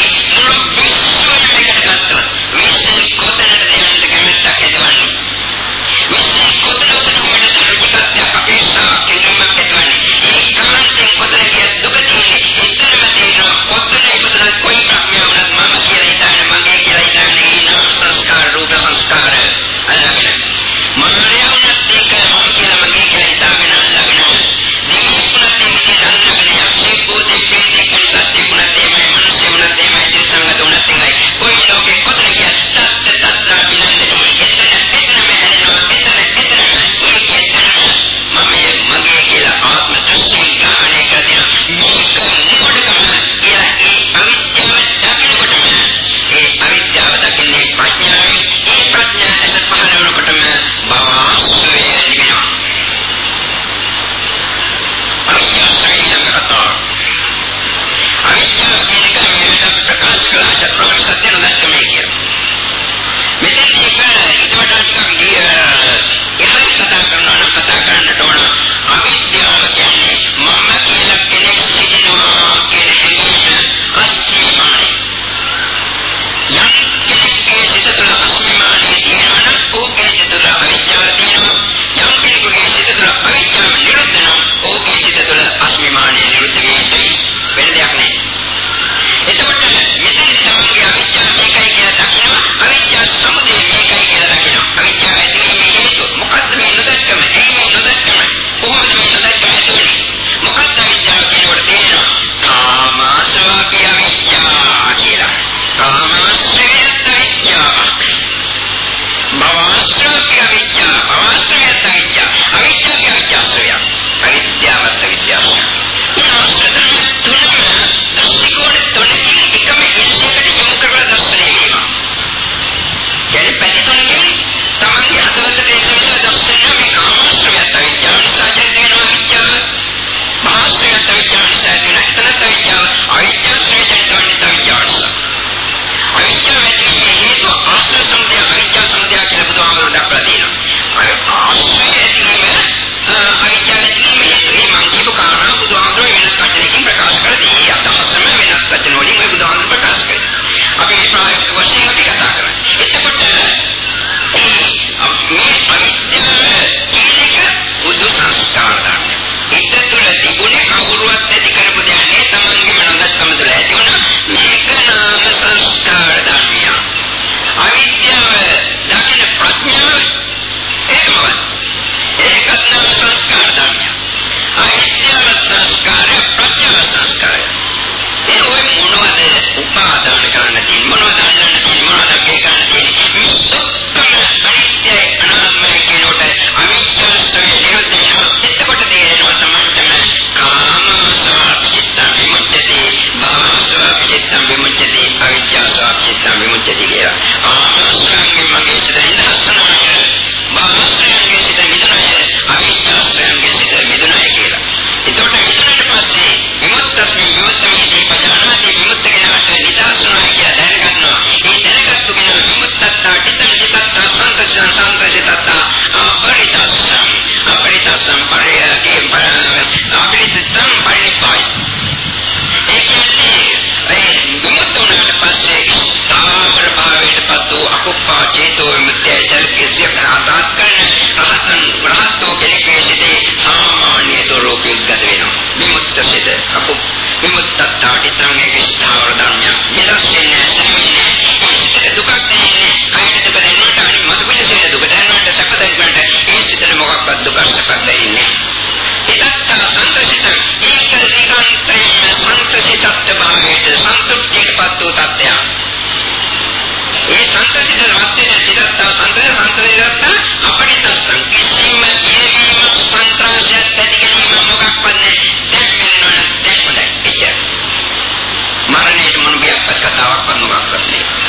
උපාදාන කරන්න තියෙන්නේ. මොනවද අල්ලන්න තියෙන්නේ? මොනවද අපේ කරන්න තියෙන්නේ? අපරිතස්සං පරියගේ අපරිතස්සං පරිනිපායි. ඒ කියන්නේ ඒ විමුක්ත වුණාට පස්සේ සාමර භාවයට පත් වූ අකුප්පා චේතෝ විමුක්තිය චරිතය ප්‍රාදාත් කරන රහතන් රහතෝ කෙනෙක් සිටේ සාමාන්‍ය ස්වરૂපයක් ගත වෙනවා. විමුක්ත සිට අපු විමුක්තත්තාටි තමයි ස්ථාවර ධර්මය. මෙලොස්සේ නැසෙන්නේ මොකක්වත් දුක සැප දෙන්නේ. එතත්ත සන්තසිත ඒක දිගන්තරේ සන්තසිතත් භාවයට සන්තුෂ්ටියටපත් වූ තත්ත්වයක්. ඒ සන්තසිත රත්නේ සිතත් සන්තය සන්තසිතත් අපරිතස්සං කිසිම ජීවීම සංත්‍රාසයක් ඇති ගැනීම මොකක්වත් නැහැ. දැන් මෙන්න දැන් හොඳයි. එච්චර. මරණයට මොනුගියක්වත් කතාවක් වන්නවත් නැහැ.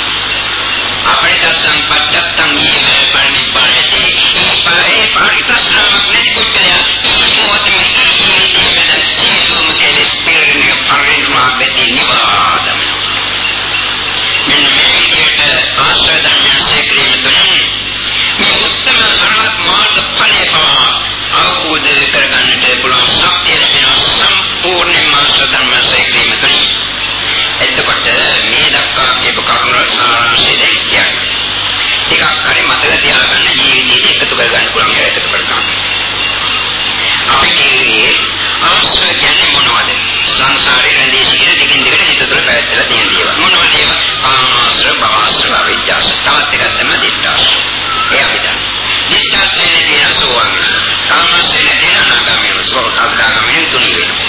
අපරිතස්සං පච්චත්තං ඊම පරිනිබ්බාණති. ඒ පාරේ පරිතස්සනාවක් නැති කුච්චය. ඒ මොහොතේ මේ ජීවිතේ සියලුම කෙලෙස් පිරිනිව පරිනිර්වාණය නිවාදම. මෙන්න මේ විදිහට ආශ්‍රය ධර්මයන් සේක්‍රීම තුළින් මේ උත්තම අරහත් මාර්ග ඵලය පවා අවබෝධ කරගන්නට පුළුවන් ශක්තිය ලැබෙනවා සම්පූර්ණයෙන්ම ආශ්‍රය ධර්ම සේක්‍රීම තුළින්. එතකොට මේ දක්වා කියපු කරුණ සාරාංශය දැන් කියන්නේ. ටිකක් හරි මතක තියාගන්න ජීවිතේ එකතු කරගන්න පුළුවන් ඒවා එකතු කරගන්න. අපි කියන්නේ ආශ්‍රය කියන්නේ මොනවද? සංසාරේ රැඳී සිටින දිගින් දිගට හිත තුළ පැවැත්ලා තියෙන දේවල්. මොනවද ඒවා? කාමාශ්‍රය, භවශ්‍රය, අවිජ්ජාශ්‍රය. තවත් එකක් තමයි දිට්ඨාශ්‍රය. ඒ අපිට. දිට්ඨාශ්‍රයේ තියෙන සෝවාන්. කාමාශ්‍රයේ තියෙන අනාගාමී සෝව කද්දාගාමී තුනි වෙනවා.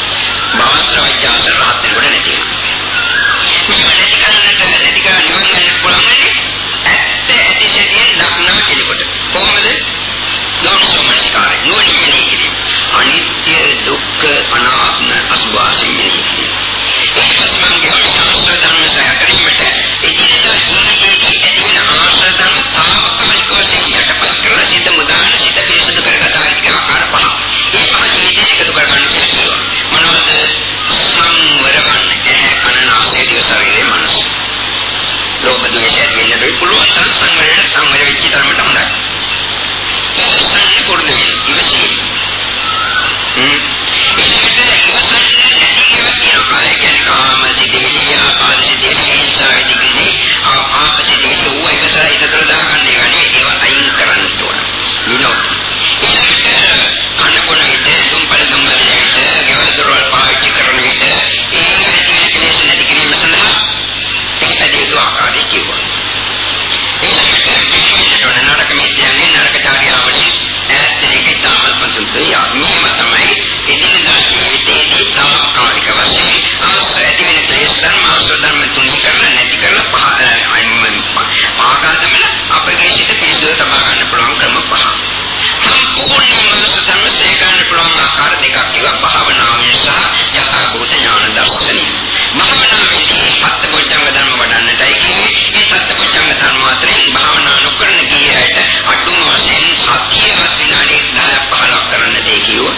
භවශ්‍රය, අවිජ්ජාශ්‍රය යෝනිසෝමනස්කාරය. නුවණින් මෙනෙහි කිරීම. අනිත්‍ය දුක්ඛ අනාත්ම අසුභාසයෙන් මෙනෙහි කිරීම. ඒ පස්මන්ගේ ආශ්‍රය ධර්ම සැකරීමට එදිනෙදා ජීවිතයේ ඇතිවන ආශ්‍රය ධර්ම තාවකාලික වශයෙන් යටපත් කරලා සිත මුදාන සිත පිරිසුදු කරගත හැකි ආකාර පහ. ඒ පහ ජීවිතේ එකතු කරගන්න කියලා කියනවා. මොනවද? සංවර වන්න. ඇහැ කන නාසය දිව ශරීරය මනස. ලෝභ ද්වේෂ ඇති වෙන්න පුළුවන් තරම් සංවරයට සංවර වෙච්ච තරමට හොඳයි. සංසන්න පුරුදු වෙන ඉවසීම. හ්ම්. ඒකට ඉවසන්න නැතිව කියනවා. ඒ කියන්නේ කාම අපගේ සිත පිළිසුව තබා ගන්න පුළුවන් ක්‍රම පහ. සම්පූර්ණයෙන්ම සතම සේකරන්න පුළුවන් ආකාර දෙකක් ඒවා භාවනාවෙන් සහ යථා භූත ඥාන දර්ශනය. භාවනාවේදී හත් බොජ්ජංග ධර්ම වඩන්නටයි කියන්නේ. මේ හත් බොජ්ජංග ධර්ම අතරින් භාවනා නොකරන ගියට අඩුම වශයෙන් සතියවත් විනාඩි 10ක් 15ක් කරන්න දෙයි කිව්වොත්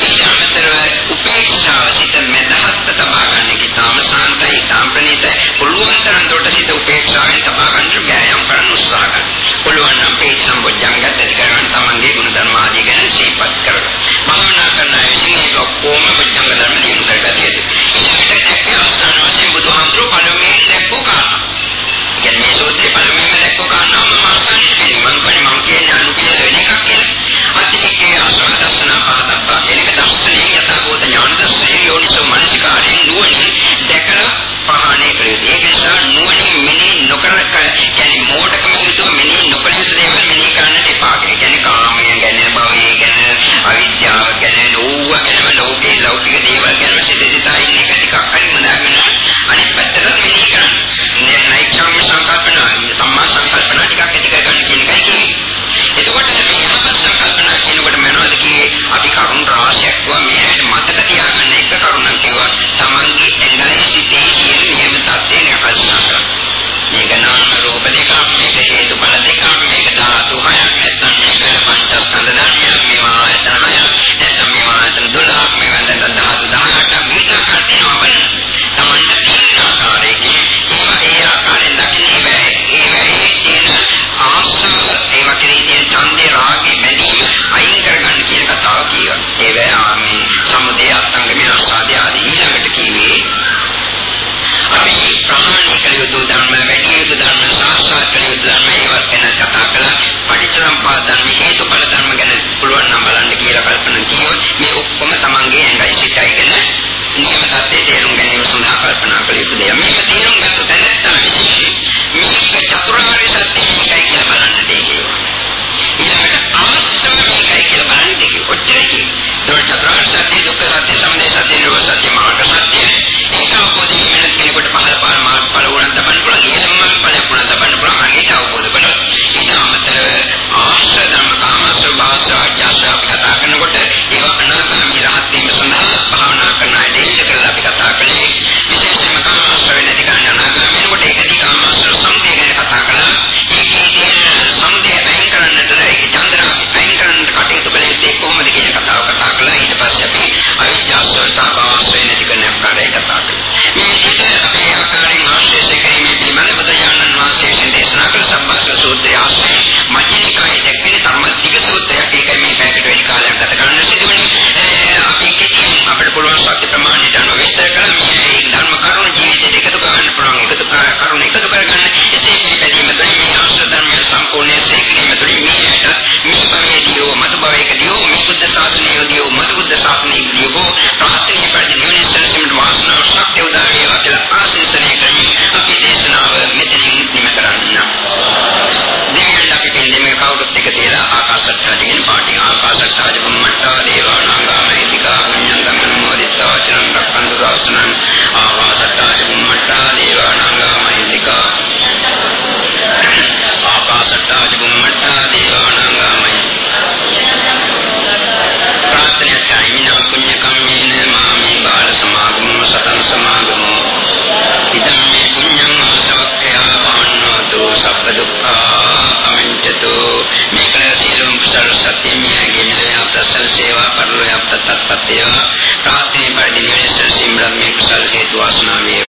ඊට අමතරව උපේක්ෂාව සිත මෙතහත් තබා ගන්න කිතාම සාන්තයි තාම ප්‍රණීතයි පුළුවන් තරම් දුරට සිත උපේක්ෂාවෙන් තබා ගන්න ව්‍යායාම් කරන්න උත්සාහ කරන්න. පුළුවන් නම් මේ සම්බොජ්ජංගත් ඇති කරගන්න තමන්ගේ ගුණ ධර්ම ආදී ගැන සිහිපත් කරගන්න. භාවනා කරන අය විසින් ඒක ඔක්කොම බොජ්ජංග ධර්ම දිනු කරගත යුතුයි. ඊළඟට දැක්කේ අවසාන වශයෙන් බුදුහාමුදුරුවෝ පළමුවෙන් දැක්කෝ කාරණා. කියන්නේ මේ සූත්‍රේ පළමුවෙන්ම දැක්කෝ කාරණා මම අවසානයේ කියන්නේ මම කියන්නේ මම කියන්නේ අනුකීල වෙන එකක් කියලා. අතිනිකේ ආශ්‍රම දර්ශන පහතබ්බා කියන එක දර්ශනයේ යථාභූත ඥාන දර්ශනයේ යෝනිසෝ මනසිකාරයෙන් නුවණින් දැකලා පහාණය කළ යුතුයි. ඒක නිසා නුවණින් මෙනෙහි නොකර කියන්නේ මෝඩකම විදිහට මෙනෙහි නොකළ යුතු දේවල් මෙනෙහි කරන්නට එපා. ඒ කියන්නේ කාමය ගැන, භවය ගැන, අවිද්‍යාව ගැන, ලෝභ ගැන, ලෝකේ ලෞකික දේවල් ගැන සිතෙසිතා ඉන්න එක ටිකක් හරි මනාගෙන අනිත් පැත්තට මෙනෙහි කරන්න. නෛක්ෂාම්‍ය සංකල්පන සම්මා සම්පා ධර්ම හේතුඵල ධර්ම ගැන පුළුවන් නම් බලන්න කියලා කල්පනා කිව්වොත් මේ ඔක්කොම Tamange ඇඟයි සිතයි ගැන නියම සත්‍ය තේරුම් ගැනීම සඳහා කල්පනා කළ යුතු දෙයක්. මේක තේරුම් ගත්ත දැනත්තා විශේෂයෙන් මේක චතුරාර්ය සත්‍ය මේකයි කියලා බලන්න දෙන්නේ. ඊළඟට අවශ්‍යම මේකයි කියලා බලන්න දෙන්නේ. ඔච්චරයි කියන්නේ. චතුරාර්ය සත්‍ය දුක්ඛ සත්‍ය සමුදය සත්‍ය නිරෝධ සත්‍ය මාර්ග සත්‍ය. ඒක අවබෝධ වෙන කෙනෙකුට පහළ පාර මාර්ග ඵල උනන් ලබන්න පුළුවන්. ඊළඟ මාර්ග ඵල උනන් ලබන්න පුළුවන්. අනිත් අවබෝධ කරගන්න ඊට අමතරව ආශ්‍රය ධර්ම කාම ස්වභාව සාජ්ජාස අපි කතා කරනකොට ඒවා අනාගාමී රහත් වීම සඳහා භාවනා කරන අය දේශ කරලා අපි කතා කළේ විශේෂයෙන්ම කාම ආශ්‍රය නැති ගන්න අනාගාමී වෙනකොට ඒක දිගාම ආශ්‍රය සම්පේ ගැන කතා කළා. ඒකේ තියෙන සමුදය අයින් කරන්නට ඒක චන්ද්‍රා අයින් කරන්නට කටයුතු කළ යුත්තේ කොහොමද කියන කතාව කතා කළා. ඊට පස්සේ අපි අවිද්‍යාව සහ භාවස්වය නැති කරන ආකාරය කතා කළා. මේ විදිහට අපේ දේශනා කළ සම්මාසල සූත්‍රය ආශ්‍රය මජ්ක්‍ධිමනිකායේ දැක්වෙන ධර්ම දිග සූත්‍රයක්. ඒකයි මේ පැයකට වැඩි කාලයක් ගත කරන්න සිදුවන්නේ. අපි කිසිම අපිට පුළුවන් සත්‍ය ප්‍රමාණයට අනුව විස්තර කළා මේ ධර්ම කරුණ ජීවිතයට එකතු කරගන්න පුළුවන් එකතු කරුණ එකතු කරගන්න එසේ පිළිපැදීම තුළින් මේ ආශ්‍රය ධර්මය සම්පූර්ණයෙන් සීක්‍රීම තුළින් මේට මේ භවයේදී මතු භවයකදී මේ බුද්ධ ශාසනයේදී මතු බුද්ධ ශාසනයේදී ප්‍රාර්ථනීය පරිදි නිවන සැලසීමට වාසනාව ශක්තිය උදා වේවා කියලා ආශිර්වාදනය පිළිදෙමේ කවුරුත් එක තියලා ආකාශත්තාජින් පාටි ආකාශත්තාජ බුම්මට්ටා දේවානාගාමයිතිකා පුඤ්ඤන්තං මොදිත්තා චරං රක්ඛන්තු ශාසනං පරිලෝය අපතත්පත්ය ප්‍රාර්ථනේ පරිදි නිවන සිම්රම් මේ කුසල හේතු වාසනා වේ